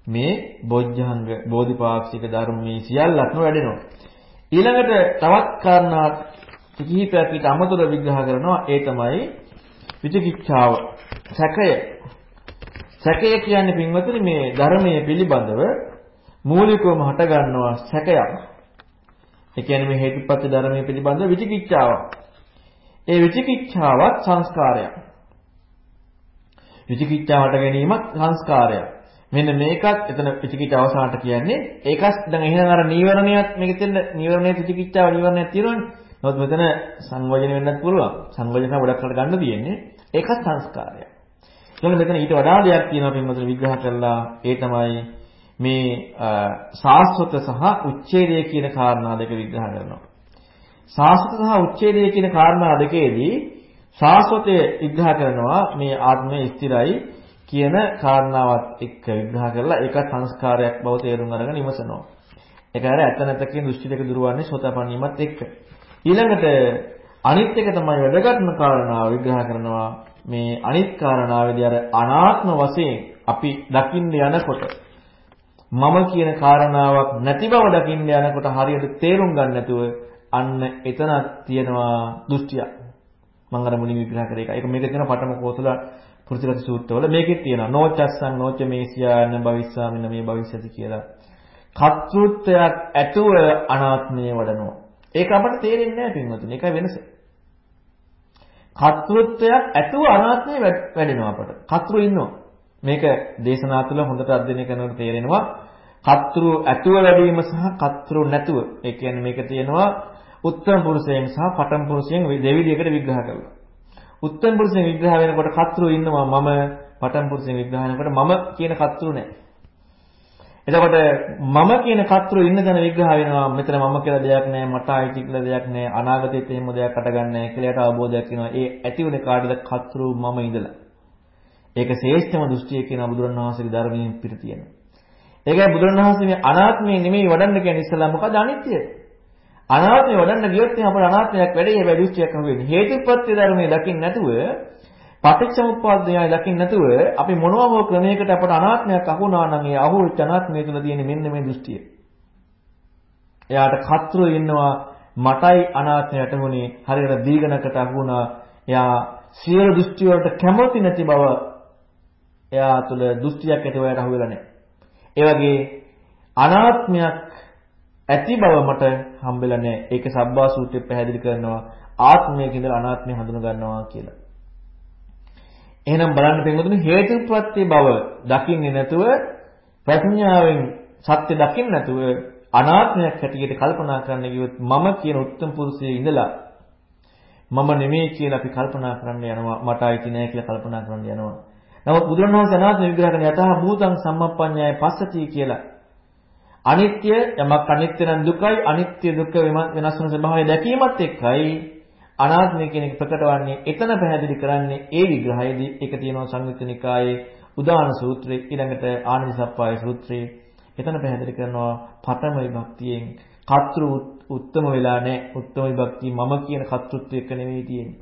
මේ බොජ්ජංග බෝධිපාක්ෂික ධර්මයේ සියල්ලක්ම වැඩෙනවා. ඊළඟට තවත් කාරණා කිහිපයක් ඊට අමතරව විග්‍රහ කරනවා. ඒ තමයි විචිකිච්ඡාව. සැකය. සැකය කියන්නේ පින්වතුනි මේ ධර්මයේ පිළිබඳව මූලිකවම හට ගන්නවා සැකයක්. ඒ කියන්නේ මේ හේතුපත්‍ය ධර්මයේ පිළිබඳව විචිකිච්ඡාවක්. ඒ විචිකිච්ඡාවත් සංස්කාරයක්. විචිකිච්ඡාව හට ගැනීමත් සංස්කාරයක්. මෙන්න මේකත් එතන විචිකිච්ඡ අවසානට කියන්නේ ඒකත් දැන් එහෙනම් අර නීවරණයත් මේකෙ තියෙන නීවරණයේ විචිකිච්ඡාව නීවරණයක් තියෙනවනේ. නමුත් මෙතන සංවජන වෙන්නත් පුළුවන්. සංවජන ගොඩක් කරලා ගන්න තියෙන්නේ. ඒකත් සංස්කාරයක්. ඊළඟ මෙතන ඊට වඩා දෙයක් තියෙනවා පින්වතුනි විග්‍රහ කළා. ඒ තමයි මේ සාස්වත සහ උච්ඡේදය කියන කාරණා දෙක විග්‍රහ කරනවා. සාස්වත සහ උච්ඡේදය කියන කාරණා දෙකේදී සාස්වතය විග්‍රහ කරනවා මේ ආත්මය ස්ථිරයි කියන කාරණාවත් එක්ක විග්‍රහ කරලා ඒක සංස්කාරයක් බව තේරුම් අරගෙන ඉවසනවා. ඒක අර ඇත නැත කියන දෘෂ්ටි දෙක දුරවන්නේ සෝතපන්නීමත් එක්ක. ඊළඟට අනිත් එක තමයි වැදගත්ම කාරණාව විග්‍රහ කරනවා මේ අනිත් කාරණාවේදී අර අනාත්ම වශයෙන් අපි දකින්න යනකොට මම කියන කාරණාවක් නැති බව දකින්න යනකොට හරියට තේරුම් ගන්න නැතුව අන්න එතනක් තියෙනවා දෘෂ්ටිය. මම අර මුලින් විග්‍රහ කරේ එක. ඒක මේක කියන පඨම කෝසල පුරුතිගත සූත්‍රවල මේකෙත් තියෙනවා. නෝචස්සං නෝච මේසියාන භවිස්සාමින මේ භවිෂ්‍යති කියලා. කර්තෘත්වයක් ඇතුව අනාත්මය වඩනවා. ඒක අපට තේරෙන්නේ නැහැ පින්වතුනි. ඒකයි වෙනස. කර්තෘත්වයක් ඇතුව අනාත්මය වැඩෙනවා අපට. කර්තෘ ඉන්නවා. මේක දේශනා තුළ හොඳට අධ්‍යයනය කරනකොට තේරෙනවා. කර්තෘ ඇතුව වැඩිම සහ කර්තෘ නැතුව. ඒ කියන්නේ මේක තියෙනවා උත්තම පුරුෂයෙන් සහ පඨම පුරුෂයෙන් දෙවිදියකට විග්‍රහ කරලා. උත්තර පුරුෂෙන් විග්‍රහ වෙනකොට කතරු ඉන්නවා මම පටන් පුරුෂෙන් විග්‍රහ වෙනකොට මම කියන කතරු නැහැ. එතකොට මම කියන කතරු ඉන්න තැන විග්‍රහ වෙනවා මෙතන මම කියලා දෙයක් නැහැ මට ආйти කියලා දෙයක් නැහැ අනාගතයේත් එහෙම දෙයක් අටගන්නේ නැහැ කියලා යට අවබෝධයක් වෙනවා. ඒ ඇති වෙන කාටද කතරු මම ඉඳලා. ඒක ශ්‍රේෂ්ඨම දෘෂ්ටිය කියන බුදුරණවහන්සේගේ ධර්මයෙන් පිට තියෙනවා. ඒකයි බුදුරණවහන්සේ මේ අනාත්මය නෙමෙයි වඩන්න කියන්නේ ඉස්සලා මොකද අනිත්‍යය. අනාත්මය වඩන්න ගියොත් එහෙනම් අපේ අනාත්මයක් වැඩි හැබැයි දෘෂ්ටියක් හම්බ වෙන්නේ. හේතුප්‍රත්‍ය ධර්මයේ දකින්න නැතුව පටිච්චසමුප්පාදය දකින්න නැතුව අපි මොනවා හෝ ක්‍රමයකට අපට අනාත්මයක් අහුණා නම් ඒ අහුවෙච්ච අනාත්මය තුළ තියෙන මෙන්න මේ දෘෂ්ටිය. එයාට කතරු ඉන්නවා මටයි අනාත්මය යටුනේ හරියට දීගණකට අහුණා. එයා සියලු දෘෂ්ටි වලට කැමති නැති බව එයා තුළ දෘෂ්ටියක් ඇතිව එයාට අහුවෙලා නැහැ. ඒ වගේ අනාත්මයක් ඇති බව මට හම්බෙලා නැහැ. ඒක සබ්බා සූත්‍රයේ පැහැදිලි කරනවා ආත්මයක ඉඳලා අනාත්මය හඳුන ගන්නවා කියලා. එහෙනම් බලන්න පින්වතුනි හේතුප්‍රත්‍ය බව දකින්නේ නැතුව ප්‍රඥාවෙන් සත්‍ය දකින්න නැතුව අනාත්මයක් හැටියට කල්පනා කරන්න ගියොත් මම කියන උත්තම පුරුෂයේ ඉඳලා මම නෙමෙයි කියලා අපි කල්පනා කරන්න යනවා මට අයිති නෑ කියලා කල්පනා කරන්න යනවා. නමුත් බුදුරණවහන්සේ අනාත්ම විග්‍රහ කරන යතහ භූතං සම්මප්පඤ්ඤාය පස්සති කියලා අනිත්‍ය යමක් අනිත්‍ය නම් දුකයි අනිත්‍ය දුක්ඛ වෙනස් වෙන ස්වභාවය දැකීමත් එක්කයි. අනාත්මය කියන එක ප්‍රකටවන්නේ එතන පැහැදිලි කරන්නේ ඒ විග්‍රහයේදී. ඒක තියෙනවා සංයුත්ත නිකායේ උදාන සූත්‍රයේ ඊළඟට ආනන්දසප්පාය සූත්‍රයේ. එතන පැහැදිලි කරනවා පඨම විභක්තියෙන් කතෘ උත්තම වෙලා නැහැ. උත්තම විභක්තිය මම කියන කතෘත්වයක නෙවෙයි තියෙන්නේ.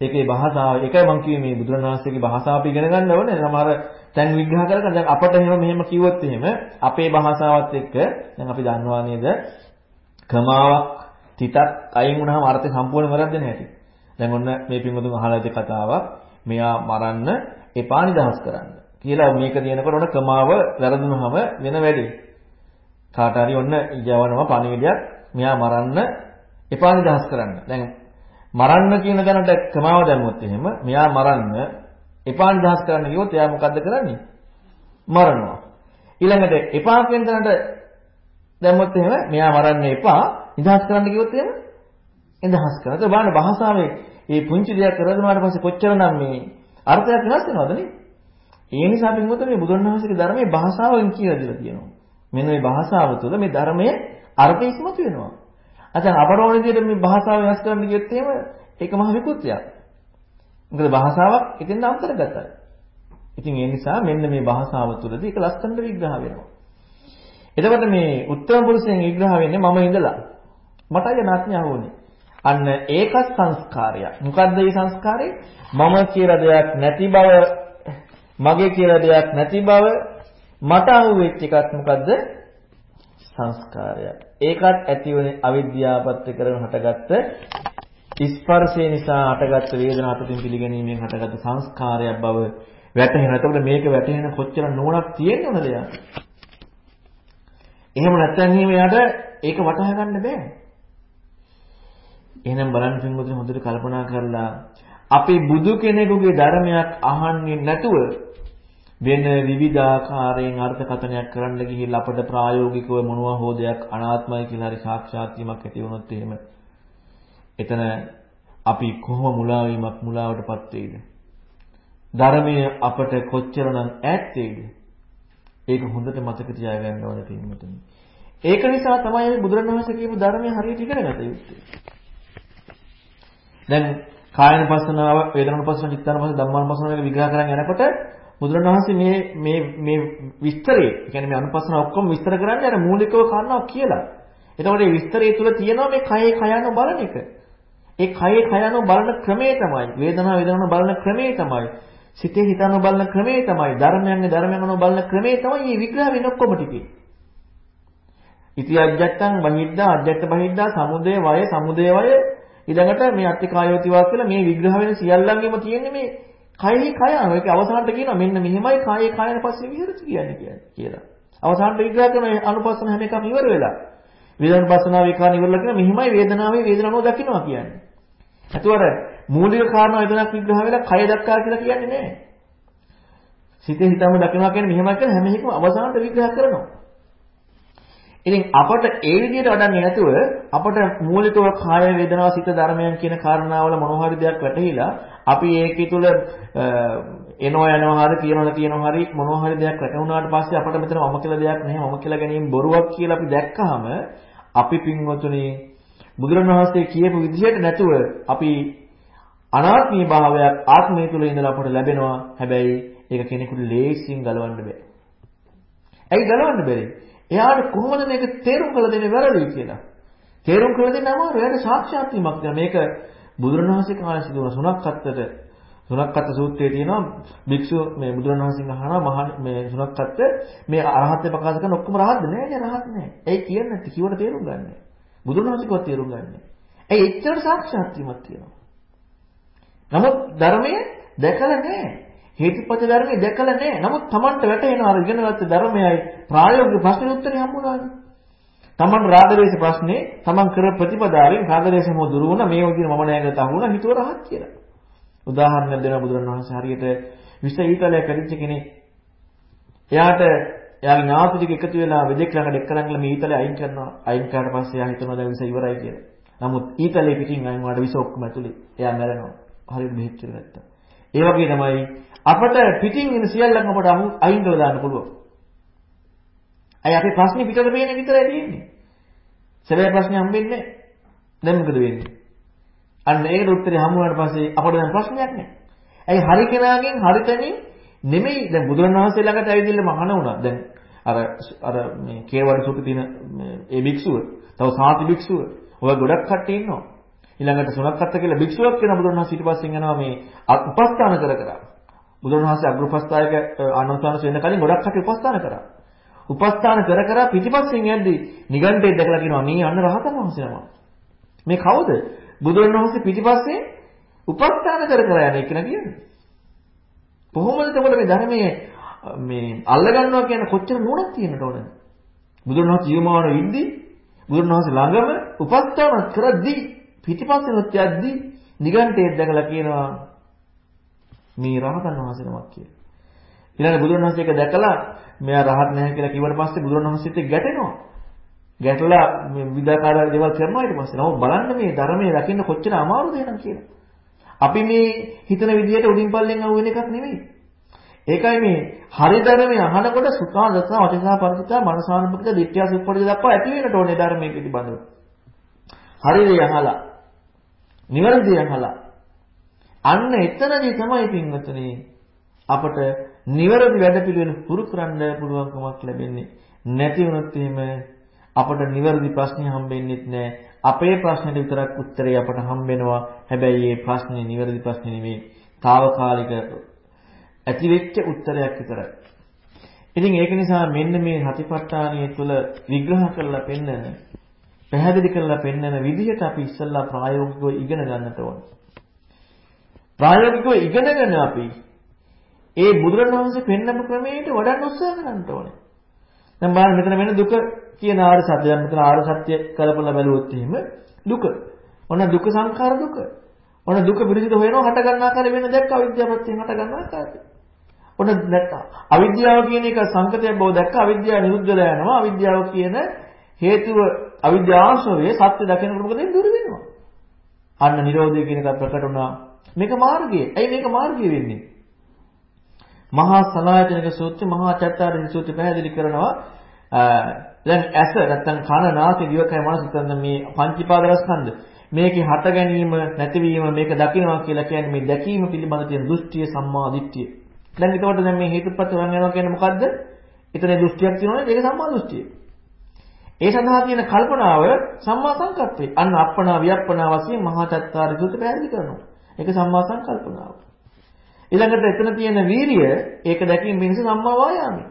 ඒකේ භාෂාව එකයි මම කිව්වේ මේ බුදුරණවහන්සේගේ භාෂාව අපි ඉගෙන ගන්න ඕනේ. සමහර තැන් විග්‍රහ කරලා දැන් අපට එහෙම මෙහෙම කිව්වොත් එහෙම අපේ භාෂාවත් එක්ක දැන් අපි දන්නවා නේද? ක්‍රමාවක් තිතක් අයින් වුණාම අර්ථය සම්පූර්ණ වැරද්දෙන හැටි. දැන් ඔන්න මේ පින්වතුන් අහලා ඇති කතාවක්. මෙයා මරන්න එපා නිදහස් කරන්න. කියලා මේක දිනනකොට ඔන්න ක්‍රමාව වැරදුනහම වෙන වැඩි. කාට හරි ඔන්න යවනවා පණිවිඩයක් මෙයා මරන්න එපා නිදහස් කරන්න. දැන් මරන්න කියන දැනට ක්‍රමාව දැම්මොත් එහෙම මෙයා මරන්න එපා නිදහස් කරන්න කිව්වොත් එයා මොකද්ද කරන්නේ? මරනවා. ඊළඟට එපා කියන දැනට දැම්මොත් එහෙම මෙයා මරන්න එපා නිදහස් කරන්න කිව්වොත් එහෙම නිදහස් කරනවා. ඒක බලන්න භාෂාවේ මේ පුංචි දෙයක් කරදුනාට පස්සේ කොච්චරනම් මේ අර්ථයක් වෙනස් වෙනවද නේ? ඒ නිසා පින්වතුනි මේ බුදුන් වහන්සේගේ ධර්මයේ භාෂාවෙන් කියලා දීලා තියෙනවා. මෙන්න මේ භාෂාව තුළ මේ ධර්මයේ අර්ථය ඉස්මතු වෙනවා. අතන අපරෝණ විදිහට මේ භාෂාව වෙනස් කරන්න ගියොත් එහෙම ඒක මහ විකෘතියක්. මොකද භාෂාවක් එතෙන් අන්තර්ගතයි. ඉතින් ඒ නිසා මෙන්න මේ භාෂාව තුළදී ඒක ලස්සනට විග්‍රහ වෙනවා. එතකොට මේ උත්තර පුරුෂයන් විග්‍රහ වෙන්නේ මම ඉඳලා. මටයි නාඥාව වුනේ. අන්න ඒකත් සංස්කාරයක්. මොකද්ද මේ සංස්කාරය? මම කියලා දෙයක් නැති බව, මගේ කියලා දෙයක් නැති බව මට අහුවෙච්ච එකත් මොකද්ද? සංස්කාරයක්. ඒකත් ඇතිවන්නේ අවිද්‍යාවපත් කරගෙන හටගත්ත ස්පර්ශය නිසා හටගත්ත වේදනාව අතින් පිළිගැනීමෙන් හටගත්ත සංස්කාරයක් බව වැටහෙනවා. එතකොට මේක වැටහෙන කොච්චර නුවණක් තියෙනවද එයාට? එහෙම නැත්නම් එහෙම එයාට ඒක වටහා ගන්න බෑ. එහෙනම් බලන්න පින්වතුනි හොඳට කල්පනා කරලා අපි බුදු කෙනෙකුගේ ධර්මයක් අහන්නේ නැතුව වෙන විවිධාකාරයෙන් අර්ථකථනයක් කරන්න ගිහිල්ලා අපිට ප්‍රායෝගිකව මොනවා හෝ දෙයක් අනාත්මයි කියලා හරි සාක්ෂාත් වීමක් ඇති වුණොත් එහෙම එතන අපි කොහොම මුලා වීමක් මුලාවටපත් වෙයිද? ධර්මයේ අපට කොච්චරනම් ඈත් වෙයිද? ඒක හොඳට මතක තියාගන්න ඕනේ පින්වතුනි. ඒක නිසා තමයි මේ බුදුරණවහන්සේ කියපු ධර්මය හරියට ඉගෙන ගත යුත්තේ. දැන් කායනපස්සනාව, වේදනානුපස්සනාව, චිත්තානුපස්සනාව, ධම්මානුපස්සනාව වගේ විග්‍රහ කරන් යනකොට බුදුරණවහන්සේ මේ මේ මේ විස්තරේ, කියන්නේ මේ අනුපස්සනාව ඔක්කොම විස්තර කරන්නේ අර මූලිකව කාරණාවක් කියලා. එතකොට මේ විස්තරය තුල තියෙනවා මේ කයේ කයano බලන එක. ඒ කයේ කයano බලන ක්‍රමේ තමයි වේදනාව වේදනාව බලන ක්‍රමේ තමයි සිතේ හිතano බලන ක්‍රමේ තමයි ධර්මයන්ගේ ධර්මයන්ව බලන ක්‍රමේ තමයි මේ විග්‍රහ වෙන ඔක්කොම ටිකේ. ඉති අජ්ජත්තං බහිද්දා අජ්ජත්ත බහිද්දා සමුදය වය සමුදය වය ඊළඟට මේ අත්තිකායෝතිවා කියලා මේ විග්‍රහ වෙන සියල්ලංගෙම තියෙන්නේ මේ කයෙහි කය අනුව ඒක අවසානට කියනවා මෙන්න මෙහෙමයි කයේ කයන පස්සේ විහෙරති කියන්නේ කියලා. අවසානට විග්‍රහ කරන අනුපස්සන හැම එකම ඉවර වෙලා. වේදනාපස්සනාව විකාර ඉවරලා කියන මෙහිමයි වේදනාවේ වේදනාව දකින්නවා කියන්නේ. එතකොට මූලික කාරණා වේදනාවක් විග්‍රහ වෙලා කය දක්වා කියලා කියන්නේ නැහැ. සිතේ හිතම දකින්නවා කියන්නේ මෙහෙමයි කියලා හැම එකම අවසානට විග්‍රහ කරනවා. ඉතින් අපට ඒ විදිහට වඩන්නේ නැතුව අපට මූලිකව කාය වේදනා සිත ධර්මයන් කියන කාරණාවල මොනවා හරි දෙයක් වැටහිලා අපි ඒකේ තුල එනවා යනවා හරි කියනවා කියනවා හරි මොනවා හරි දෙයක් වැටුණාට පස්සේ අපට මෙතන මම කියලා දෙයක් නැහැ මම කියලා ගැනීම බොරුවක් කියලා අපි දැක්කහම අපි පින්වතුනි බුදුරණවහන්සේ කියපු විදිහට නැතුව අපි අනාත්මී භාවයක් ආත්මය තුල ඉඳලා අපට ලැබෙනවා හැබැයි ඒක කෙනෙකුට ලේසියෙන් ගලවන්න බෑ. ඇයි ගලවන්න බැරි? එයාට කොහොමද මේක තේරුම් කරලා දෙන්නේ වැරදි කියලා. තේරුම් කරලා දෙන්න අමාරු. එයාට සාක්ෂාත් වීමක් නෑ. මේක බුදුරණවහන්සේ කාලේ සිදුවන සුණක්කත්තට සුණක්කත්ත සූත්‍රයේ තියෙනවා භික්ෂු මේ බුදුරණවහන්සේගෙන් අහනවා මහ මේ සුණක්කත්ත මේ අරහත්ත්ව ප්‍රකාශ කරන ඔක්කොම රහත්ද නෑ නේ රහත් නෑ. ඒ කියන්නේ නැති කිව්වට තේරුම් ගන්නෑ. බුදුරණවහන්සේ කිව්වට තේරුම් ගන්නෑ. ඒ එච්චර සාක්ෂාත් වීමක් තියෙනවා. නමුත් ධර්මයේ දැකලා නෑ. හේතුපත ධර්මයේ දැකලා නැහැ. නමුත් Tamanට වැටහෙනවා අර ඉගෙනගත්ත ධර්මයයි ප්‍රායෝගික ප්‍රශ්නෙ උත්තරේ හම්බුනානේ. Taman රාගදේශ ප්‍රශ්නේ Taman කර ප්‍රතිපදාවෙන් රාගදේශ මො දුරු වුණා මේ වගේ මම නෑගත අහුණා හිතුව රහත් කියලා. උදාහරණයක් දෙනවා බුදුරණවහන්සේ හරියට විශ්ව ඊතලයක් කරිච්ච කෙනෙක්. එයාට එයාගේ ඥාති ටික එකතු වෙලා වෙදෙක් ළඟට එක්කරන්ගල මේ ඊතලේ අයින් කරනවා. අයින් කරාට පස්සේ එයා හිතනවා දැන් විස ඉවරයි කියලා. නමුත් ඊතලේ පිටින් අයින් වුණාට විස ඔක්කොම ඇතුලේ. එයා මැරෙනවා. හරියට බෙහෙත් කියලා ගත්තා. ඒ වගේ තමයි අපට පිටින් එන සියල්ලම අපට අයින් කරලා දාන්න පුළුවන්. අය අපේ ප්‍රශ්නේ පිටත පේන විතරයි තියෙන්නේ. සැබෑ ප්‍රශ්නේ හම්බෙන්නේ නැහැ. දැන් මොකද වෙන්නේ? අන්න ඒකට උත්තරේ හමු වුණාට පස්සේ අපිට දැන් ප්‍රශ්නයක් නැහැ. ඇයි හරි කෙනාගෙන් හරි තැනින් නෙමෙයි දැන් බුදුරණවහන්සේ ළඟට ඇවිදින්න මහාන වුණා. දැන් අර අර මේ කේවල සුප තියෙන ඒ භික්ෂුව, තව සාති භික්ෂුව, ඔය ගොඩක් කට්ටිය ඉන්නවා. ඊළඟට සුණක්කත්ත කියලා භික්ෂුවක් වෙන බුදුරණවහන්සේ ඊට පස්සෙන් යනවා මේ උපස්ථාන කර කර. බුදුරණවහන්සේ අග්‍රපස්ථායක ආනන්දසාරස වෙන කලින් ගොඩක් කටි උපස්ථාන කරා. උපස්ථාන කර කර පිටිපස්සෙන් යද්දී නිගණ්ඨය දැකලා කියනවා මේ අන්න රහතන් වහන්සේ නම. මේ කවුද? බුදුරණවහන්සේ පිටිපස්සේ උපස්ථාන කර කර යන එක කියන්නේ. කොහොමද එතකොට මේ ධර්මයේ මේ අල්ල ගන්නවා කියන කොච්චර නුවණක් තියෙනවද ඕනද? බුදුරණවහන්සේ ජීවමාන ඉද්දී බුදුරණවහන්සේ ළඟම උපස්ථාන කරද්දී පිටිපස්සෙන් යද්දී නිගණ්ඨය දැකලා කියනවා මේ රහතන් වහන්සේ නමක් කියලා. ඊළඟ බුදුරණවහන්සේ ඒක දැකලා මෙයා රහත් නැහැ කියලා කිව්වට පස්සේ බුදුරණවහන්සේත් ගැටෙනවා. ගැටලා මේ විවිධාකාර දේවල් කරනවා ඊට පස්සේ. නමුත් බලන්න මේ ධර්මයේ දකින්න කොච්චර අමාරුද එහෙනම් කියලා. අපි මේ හිතන විදිහට උඩින් පල්ලෙන් අහුවෙන එකක් නෙවෙයි. ඒකයි මේ හරි ධර්මයේ අහනකොට සුඛා දසා වටිනා පරිචිතා මනසානුපකිත දිට්ඨිය සුප්පඩි දක්වා ඇති වෙනට ඕනේ ධර්මයේ පිළිබඳව. හරි දේ අහලා නිවැරදි අහලා අන්න එතනදී තමයි පින්වතුනි අපට නිවැරදි වැඩපිළිවෙල පුරු කරන්න පුළුවන්කමක් ලැබෙන්නේ. නැති වුණොත් එහෙම අපට නිවැරදි ප්‍රශ්නේ හම්බෙන්නේ නැහැ. අපේ ප්‍රශ්නෙට විතරක් උත්තරේ අපට හම්බෙනවා. හැබැයි මේ ප්‍රශ්නේ නිවැරදි ප්‍රශ්නේ නෙමෙයි. తాවකාලික ඇතිවෙච්ච උත්තරයක් විතරයි. ඉතින් ඒක නිසා මෙන්න මේ හතිපට්ඨානිය තුළ විග්‍රහ කරලා පෙන්නන පැහැදිලි කරලා පෙන්නන විදිහට අපි ඉස්සල්ලා ප්‍රායෝගිකව ඉගෙන ගන්නට ඕනේ. ප්‍රායෝගිකව ඉගෙනගෙන අපි ඒ බුදුරණවහන්සේ පෙන්නපු ක්‍රමයට වඩන්න උත්සාහ කරන්න ඕනේ. දැන් බලන්න මෙතන වෙන දුක කියන ආර්ය සත්‍ය. දැන් මෙතන ආර්ය සත්‍ය කලපලා බැලුවොත් එහෙම දුක. ඔන්න දුක සංඛාර දුක. ඔන්න දුක පිළිසිත හොයනවා හට ගන්න ආකාරය වෙන දැක්ක අවිද්‍යාවපත්යෙන් හට ගන්න ආකාරය. ඔන්න දැක්ක. අවිද්‍යාව කියන එක සංකතයක් බව දැක්ක අවිද්‍යාව නිරුද්ධ වෙලා යනවා. අවිද්‍යාව කියන හේතුව අවිද්‍යාවශ්‍රවයේ සත්‍ය දකිනකොට මොකද දුර වෙනවා. අන්න නිරෝධය කියන එක ප්‍රකට වුණා. මේක මාර්ගය. ඇයි මේක මාර්ගය වෙන්නේ? මහා සලායතනික සූත්‍රය මහා චත්තාරික සූත්‍රය පැහැදිලි කරනවා දැන් ඇස නැත්තම් කන නාසය දිවකය මනස කියන මේ පංචීපාදරස්කන්ධ මේකේ හට ගැනීම නැතිවීම මේක දකිනවා කියලා කියන්නේ මේ දැකීම පිළිබඳ තියෙන දෘෂ්ටිය සම්මා දිට්ඨිය. දැන් එතකොට දැන් මේ හේතුපත් වරන් යනවා කියන්නේ මොකද්ද? එතන දෘෂ්ටියක් තියෙනවනේ ඒක සම්මා දෘෂ්ටිය. ඒ සඳහා තියෙන කල්පනාව සම්මා සංකප්පේ. අන්න අප්පනා වියප්පනා වශයෙන් මහා චත්තාරික සූත්‍රය පැහැදිලි කරනවා. ඒක සම්මා සංකල්පනාව. ඊළඟට එතන තියෙන වීරිය ඒක දැකීම පිණිස සම්මා වායාමයි.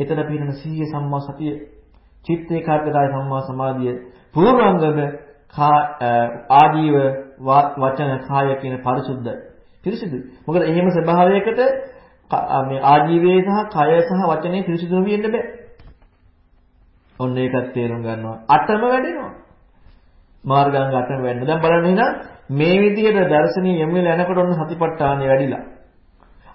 එතන පිළින සීය සම්මා සතිය චිත්ත ඒකාග්‍රතාවය සම්මා සමාධිය පූර්වංගම ආජීව වචන කාය කියන පරිසුද්ධයි. පිරිසිදුයි. මොකද එහෙම ස්වභාවයකට මේ ආජීවයේ සහ කය සහ වචනේ පිරිසිදු වෙන්න බෑ. ඔන්න ඒකත් තේරුම් ගන්නවා. අටම වැඩෙනවා. මාර්ගාංග අටම වැඩෙනවා. දැන් බලන්න එහෙනම් මේ විදිහට දර්ශනීය යමු වෙලා යනකොට ඔන්න සතිපට්ඨානෙ වැඩිලා.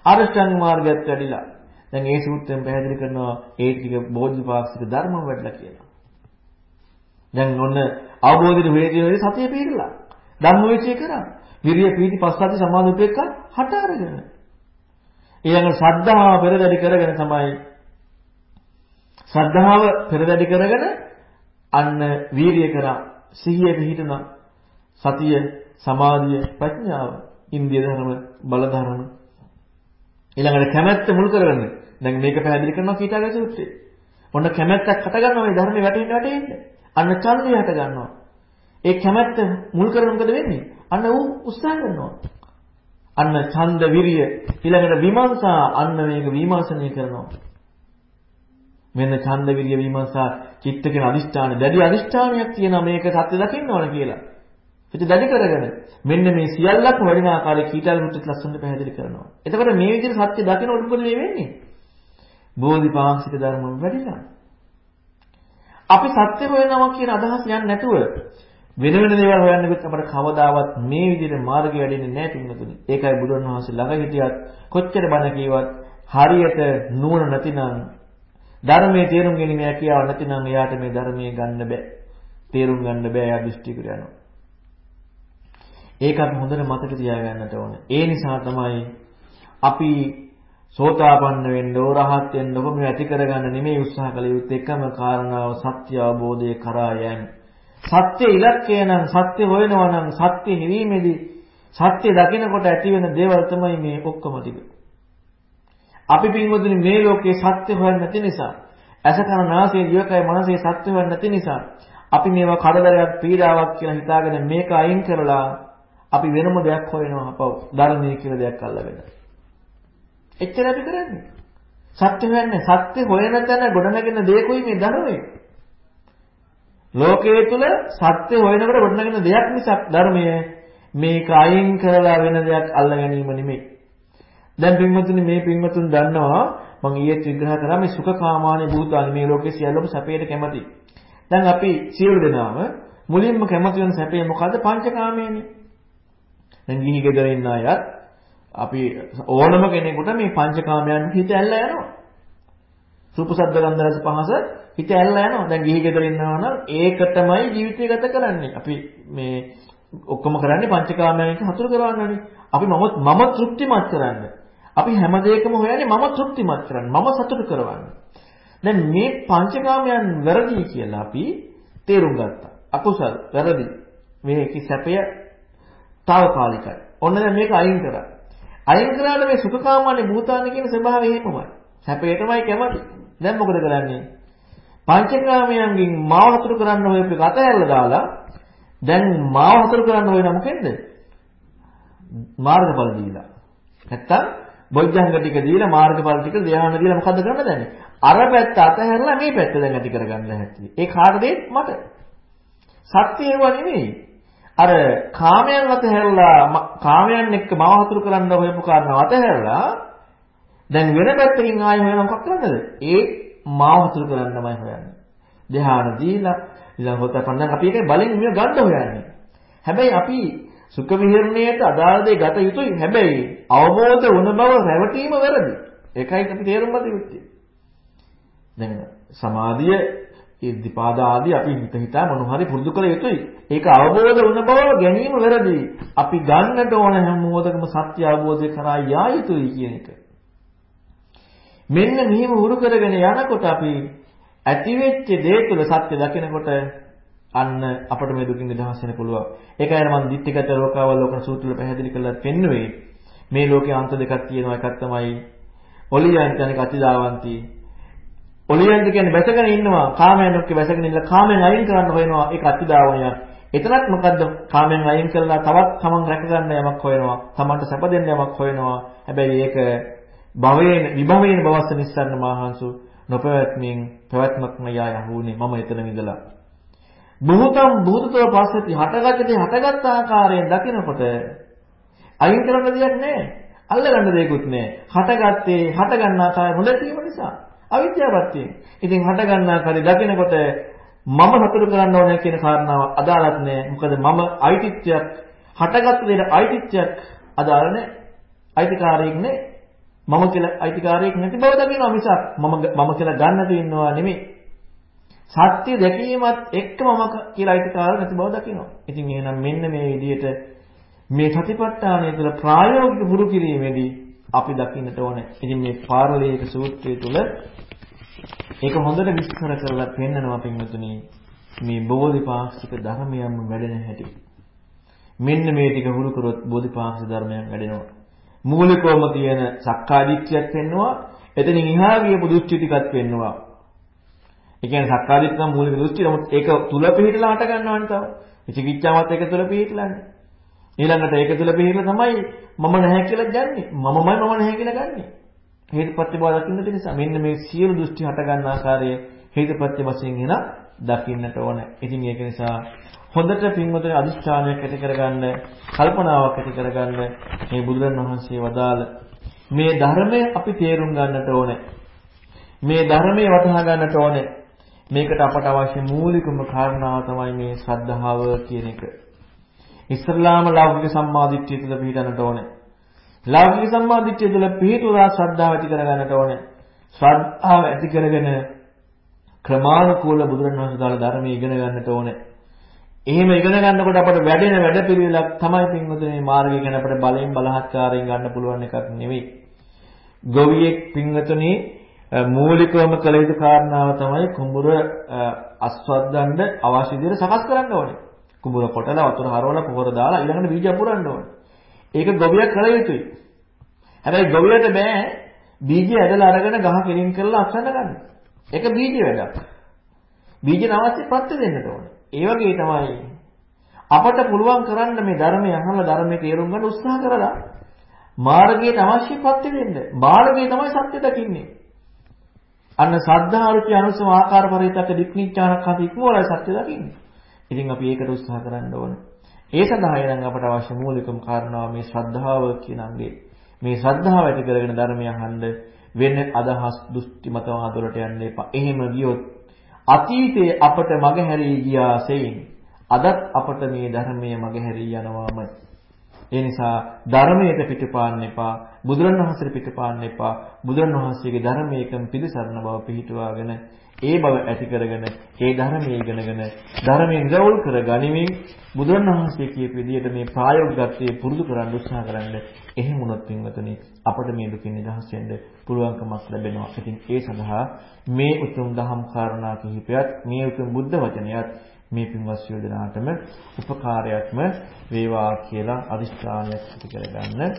අරෂ්ඨාංග මාර්ගයත් වැඩිලා. දැන් මේ සූත්‍රයෙන් පැහැදිලි කරනවා ඒ ටික බෝධිපාක්ෂික ධර්ම වැඩිලා කියලා. දැන් ඔන්න අවබෝධිත වේදිනේ සතිය පිළිලා. ධම්මවිචය කරා. විරිය පීති පස්සද්ධි සමාධි උපේක්ඛ හට අරගෙන. ඊළඟ ශ්‍රද්ධාව පෙරදැඩි කරගෙන තමයි ශ්‍රද්ධාව පෙරදැඩි කරගෙන අන්න වීරිය කරා සිහිය පිහිටුණා සතිය සමාධිය ප්‍රඥාව ඉන්දිය ධර්ම බල ධර්ම ඊළඟට කැමැත්ත මුල් කරගන්න දැන් මේක පැහැදිලි කරනවා කීටාගේ සූත්‍රයේ ඔන්න කැමැත්තක් හට ගන්නවා මේ ධර්මේ වැටෙන්න වැටෙන්න අන්න ඡන්දය හට ගන්නවා ඒ කැමැත්ත මුල් කරගෙන මොකද වෙන්නේ අන්න ඌ උත්සාහ කරනවා අන්න ඡන්ද විරිය ඊළඟට විමර්ශා අන්න මේක විමර්ශනය කරනවා මෙන්න ඡන්ද විරිය විමර්ශා චිත්ත කියන අදිෂ්ඨාන දැඩි අදිෂ්ඨානයක් තියෙනවා මේක සත්‍ය දකින්න ඕන කියලා ඉතින් දැඩි කරගෙන මෙන්න මේ සියල්ලක්ම වටින ආකාරයේ කීටල් මුත්‍රිත් ලස්සනට පැහැදිලි කරනවා. එතකොට මේ විදිහට සත්‍ය දකිනකොට මොකද වෙන්නේ? බෝධිපාක්ෂික ධර්ම වැඩිලා. අපි සත්‍ය හොයනවා කියන අදහස යන්නේ නැතුව වෙන වෙන දේවල් හොයන්න ගියොත් අපට කවදාවත් මේ විදිහට මාර්ගය වැඩෙන්නේ නැහැ පින්නතුනි. ඒකයි බුදුන් වහන්සේ ළඟ හිටියත් කොච්චර බණ කීවත් හරියට නුවණ නැතිනම් ධර්මයේ තේරුම් ගැනීම හැකියාව නැතිනම් එයාට මේ ධර්මයේ ගන්න බෑ. තේරුම් ගන්න බෑ එයා දෘෂ්ටිකට යනවා. ඒක අපි හොඳට මතක තියාගන්නට ඕනේ. ඒ නිසා තමයි අපි සෝතාපන්න වෙන්න ඕරහත් වෙන්න ඔබ මේ ඇති කරගන්න නෙමෙයි උත්සාහ කළ යුත්තේ එකම කාරණාව සත්‍ය අවබෝධය කරා යෑම. සත්‍ය ඉලක්කය නම් සත්‍ය හොයනවා නම් සත්‍ය හිවීමේදී සත්‍ය දකිනකොට ඇති වෙන දේවල් තමයි මේ ඔක්කොම ටික. අපි පින්වතුනි මේ ලෝකේ සත්‍ය හොයන්න නැති නිසා, අස කන නාසය දිවකය මනසේ සත්‍ය හොයන්න නැති නිසා අපි මේවා කරදරයක් පීඩාවක් කියලා හිතාගෙන මේක අයින් කරලා අපි වෙනම දෙයක් හොයනවා අපව ධර්මයේ කියලා දෙයක් අල්ලගෙන. එච්චර අපි කරන්නේ. සත්‍ය හොයන්නේ සත්‍ය හොයන තැන ගොඩනගෙන දෙයකුයි මේ ධර්මයේ. ලෝකයේ තුල සත්‍ය හොයනකොට ගොඩනගෙන දෙයක් මිසක් ධර්මයේ මේක අයින් කරලා වෙන දෙයක් අල්ල ගැනීම නෙමෙයි. දැන් පින්වතුනි මේ පින්වතුන් දන්නවා මම ඊයේත් විග්‍රහ කරා මේ සුඛ කාමානි භූතානි මේ ලෝකේ සියල්ලම සැපයට කැමති. දැන් අපි සියලු දෙනාම මුලින්ම කැමති වෙන සැපේ මොකද්ද? පංචකාමයනේ. දැන් ගිහි ගෙදර ඉන්න අයත් අපි ඕනම කෙනෙකුට මේ පංචකාමයන් හිත ඇල්ල යනවා. රූප ශබ්ද ගන්ධ රස පහස හිත ඇල්ල යනවා. දැන් ගිහි ගෙදර ඉන්නවා නම් ඒකටමයි ජීවිතය ගත කරන්නේ. අපි මේ ඔක්කොම කරන්නේ පංචකාමයන්ට හතුරු කරවන්නනේ. අපි මම මම තෘප්තිමත් කරන්න. අපි හැම දෙයකම හොයන්නේ මම තෘප්තිමත් කරන්න. මම සතුටු කරවන්න. දැන් මේ පංචකාමයන් වැරදි කියලා අපි තේරුම් ගත්තා. අකුසල් වැරදි. මේකේ සැපය తాවකාලිකයි. ඔන්න දැන් මේක අයින් කරා. අයින් කරාට මේ සුඛකාමානේ භූතාන කියන ස්වභාවය එහෙමමයි. සැපයටමයි කැමති. දැන් මොකද කරන්නේ? පංචකාමයන්ගෙන් මාව හතුරු කරන්න හොයපු එක අතහැරලා දාලා දැන් මාව හතුරු කරන්න හොයන මොකෙන්ද? මාර්ගඵල දීලා. නැත්තම් බොජ්ජංග ටික දීලා මාර්ගඵල ටික ධ්‍යාන දීලා මොකද්ද කරන්න දැන්නේ? අර පැත්ත අතහැරලා මේ පැත්ත දැන් ඇති කරගන්න හැටි. ඒ කාටද මට? සත්‍ය ඒව නෙමෙයි. අර කාමයන් අතහැරලා කාමයන් එක්ක මව හතුරු කරන්න හොයපු කාරණාව අතහැරලා දැන් වෙන පැත්තකින් ආයෙ හොයන මොකක් කරන්නද? ඒ මාව හතුරු කරන්නමයි හොයන්නේ. ධ්‍යාන දීලා ඊළඟ හොතපන් දැන් අපි ඒකයි බලෙන් මෙය ගන්න හොයන්නේ. හැබැයි අපි සුඛ විහරණයට අදාළ දේ ගත යුතුයි. හැබැයි අවබෝධ වුණ බව රැවටීම වැරදි. ඒකයි අපි තේරුම් ගත යුත්තේ. දැන් සමාධිය ඉද්ධිපාද ආදී අපි හිත හිතා මොන හරි පුරුදු කළ යුතුයි. ඒක අවබෝධ වුණ බව ගැනීම වැරදි. අපි ගන්නට ඕන හැම මොහොතකම සත්‍ය අවබෝධය කරා යා යුතුයි කියන එක. මෙන්න මෙහෙම උරු කරගෙන යනකොට අපි ඇතිවෙච්ච දේ තුළ සත්‍ය දකිනකොට අන්න අපිට මේ දුකින් නිදහස් වෙන්න පුළුවන්. ඒකයි මම ditthිගත ලෝකාවල ලෝකන සූත්‍රවල පැහැදිලි කරලා පෙන්නුවේ. මේ ලෝකේ අන්ත දෙකක් තියෙනවා. එකක් තමයි ඔලියන්ට අනික අතිදාවන්ති. ඔලියන්ට කියන්නේ බැසගෙන ඉන්නවා. කාමයන් ඔක්කේ බැසගෙන ඉන්න කාමෙන් අයින් කරන්න හොයනවා. ඒක අතිදාවනය. එතනත් මොකද්ද? කාමෙන් අයින් කරලා තවත් තමන් රැක ගන්න යමක් හොයනවා. තමන්ට සැප දෙන්න යමක් හොයනවා. හැබැයි ඒක භවයෙන් විභවයෙන් බවස්ස නිස්සාරණ මහාංශු නොපැවැත්මින් පැවැත්මක්ම යා යහුනේ මම එතන ඉඳලා බුහතම් බුහතතව පස්සෙති හටගත්තේ හටගත් ආකාරයෙන් දකිනකොට අයින් කරන්න දෙයක් නැහැ අල්ලගන්න දෙයක්වත් නැහැ හටගත්තේ හට ගන්න ආකාරය නොදැකීම නිසා අවිද්‍යාවත්යෙන් ඉතින් හට ගන්න ආකාරය දකිනකොට මම සතුටු කරන්න ඕනේ කියන කාරණාව අදාළත් නැහැ මොකද මම අයිතිත්වයක් හටගත් දෙයට අයිතිත්වයක් අදාළ නැහැ අයිතිකාරයෙක් නැහැ මම කියලා අයිතිකාරයෙක් නැති බව දකිනවා මිසක් මම මම කියලා ගන්න තියෙනවා නෙමෙයි. සත්‍ය දැකීමත් එක්ක මම කියලා අයිතිකාරයෙක් නැති බව දකිනවා. ඉතින් එහෙනම් මෙන්න මේ විදිහට මේ සතිපට්ඨානය තුළ ප්‍රායෝගික පුරු කිරීමේදී අපි දකින්නට ඕනේ. ඉතින් මේ පාරලීක සූත්‍රය තුළ ඒක හොඳට විස්තර කරලා පෙන්නනවා පින්වතුනි. මේ බෝධිපාක්ෂික ධර්මයන්ම වැඩෙන හැටි. මෙන්න මේ ටික හුරු කරොත් බෝධිපාක්ෂික ධර්මයන් වැඩෙනවා. මූලිකවම තියෙන සක්කාදිට්ඨියක් පෙන්නවා. එතනින් එහා ගියපු දෘෂ්ටි ටිකක් පෙන්නවා. ඒ කියන්නේ සක්කාදිට්ඨිය නම් මූලික දෘෂ්ටි. නමුත් ඒක තුල පිළිහිටලා හට ගන්නවනේ තව. විචිකිච්ඡාවත් ඒක තුල පිළිහිටලානේ. ඊළඟට ඒක තුල පිළිහිටලා තමයි මම නැහැ කියලා ගන්නෙ. මමමයි මම නැහැ කියලා ගන්නෙ. හේතුපත්‍ය බව දකින්නට නිසා මෙන්න මේ සියලු දෘෂ්ටි හට ගන්න ආකාරය හේතුපත්‍ය වශයෙන් එන දකින්නට ඕන. ඉතින් ඒක නිසා හොඳට පින්වතුනි අදිෂ්ඨානයක් ඇති කරගන්න, කල්පනාවක් ඇති කරගන්න මේ බුදුරණවහන්සේ වදාළ මේ ධර්මය අපි තේරුම් ගන්නට ඕනේ. මේ ධර්මයේ වටහා ගන්නට ඕනේ. මේකට අපට අවශ්‍ය මූලිකම කාරණාව තමයි මේ ශ්‍රද්ධාව කියන එක. ඉස්ලාම ලෞකික සම්මාදිට්ඨිය තුළ පිළිගන්නට ඕනේ. ලෞකික සම්මාදිට්ඨිය තුළ පිළිතුරා ශ්‍රද්ධාව ඇති කරගන්නට ඕනේ. ශ්‍රද්ධාව ඇති කරගෙන ක්‍රමානුකූල බුදුරණවහන්සේ දාලා ධර්මයේ ඉගෙන ගන්නට ඕනේ. එහෙම ඉගෙන ගන්නකොට අපට වැඩෙන වැඩපිළිවෙලක් තමයි පින්වතුනි මේ මාර්ගය ගැන අපට බලෙන් බලහත්කාරයෙන් ගන්න පුළුවන් එකක් නෙවෙයි. ගොවියෙක් පින්වතුනි මූලිකවම කළ යුතු කාරණාව තමයි කුඹුර අස්වද්දන්න අවශ්‍ය විදිහට සකස් කරන්න ඕනේ. කුඹුර කොටලා වතුර හරවලා පොහොර දාලා ඊළඟට බීජ අපුරන්න ඕනේ. ඒක ගොවියා කළ යුතුයි. හැබැයි ගොවියට බෑ බීජය ඇදලා අරගෙන ගහ කෙලින් කරලා අස්සන්න ගන්න. ඒක බීජ වැඩක්. බීජ නවස්සේ පත්ත දෙන්නට ඕනේ. ඒ වගේ තමයි අපට පුළුවන් කරන්න මේ ධර්මය අහලා ධර්මයේ තේරුම් ගන්න උත්සාහ කරලා මාර්ගයට අවශ්‍ය පත්‍ය දෙන්න. මාර්ගය තමයි සත්‍ය දකින්නේ. අන්න සද්ධාරුචි අනුසම ආකාර පරිතක දික්නිච්ඡානක් හති ඉක්මවලයි සත්‍ය දකින්නේ. ඉතින් අපි ඒකට උත්සාහ කරන්න ඕනේ. ඒ සඳහා එනම් අපට අවශ්‍ය මූලිකම කාරණාව මේ ශ්‍රද්ධාව කියන අංගේ. මේ ශ්‍රද්ධාව ඇති කරගෙන ධර්මය අහන්න වෙන අදහස් දෘෂ්ටි මතවාද වලට යන්න එපා. එහෙම ගියොත් අතීතයේ අපට මගහැරී ගියා සෙයින් අදත් අපට මේ ධර්මයේ මගහැරී යනවාමයි. ඒ නිසා ධර්මයට පිටපාන්න එපා බුදුරණවහන්සේට පිටපාන්න එපා බුදුරණවහන්සේගේ ධර්මයකම පිළිසරණ බව පිළිටුවාගෙන ඒ බව ඇති කරගෙන ඒ ධර්මයේ ඉගෙනගෙන ධර්මයේ නිරවුල් කර ගනිමින් බුදුරණවහන්සේ කියපු විදිහට මේ ප්‍රායෝගිකත්වයේ පුරුදු කරන්න උත්සාහ කරන්න එහෙම වුණොත් පින්වතුනි අපට මේ දුකින් නිදහස් වෙන්න පුළුවන්කමක් ලැබෙනවා. ඉතින් ඒ සඳහා මේ උතුම් දහම් කාරණා කිහිපයත් මේ උතුම් බුද්ධ වචනයත් මේ පින්වත් සියලු දෙනාටම උපකාරයක්ම වේවා කියලා අදිෂ්ඨානයක් ඇති කරගන්න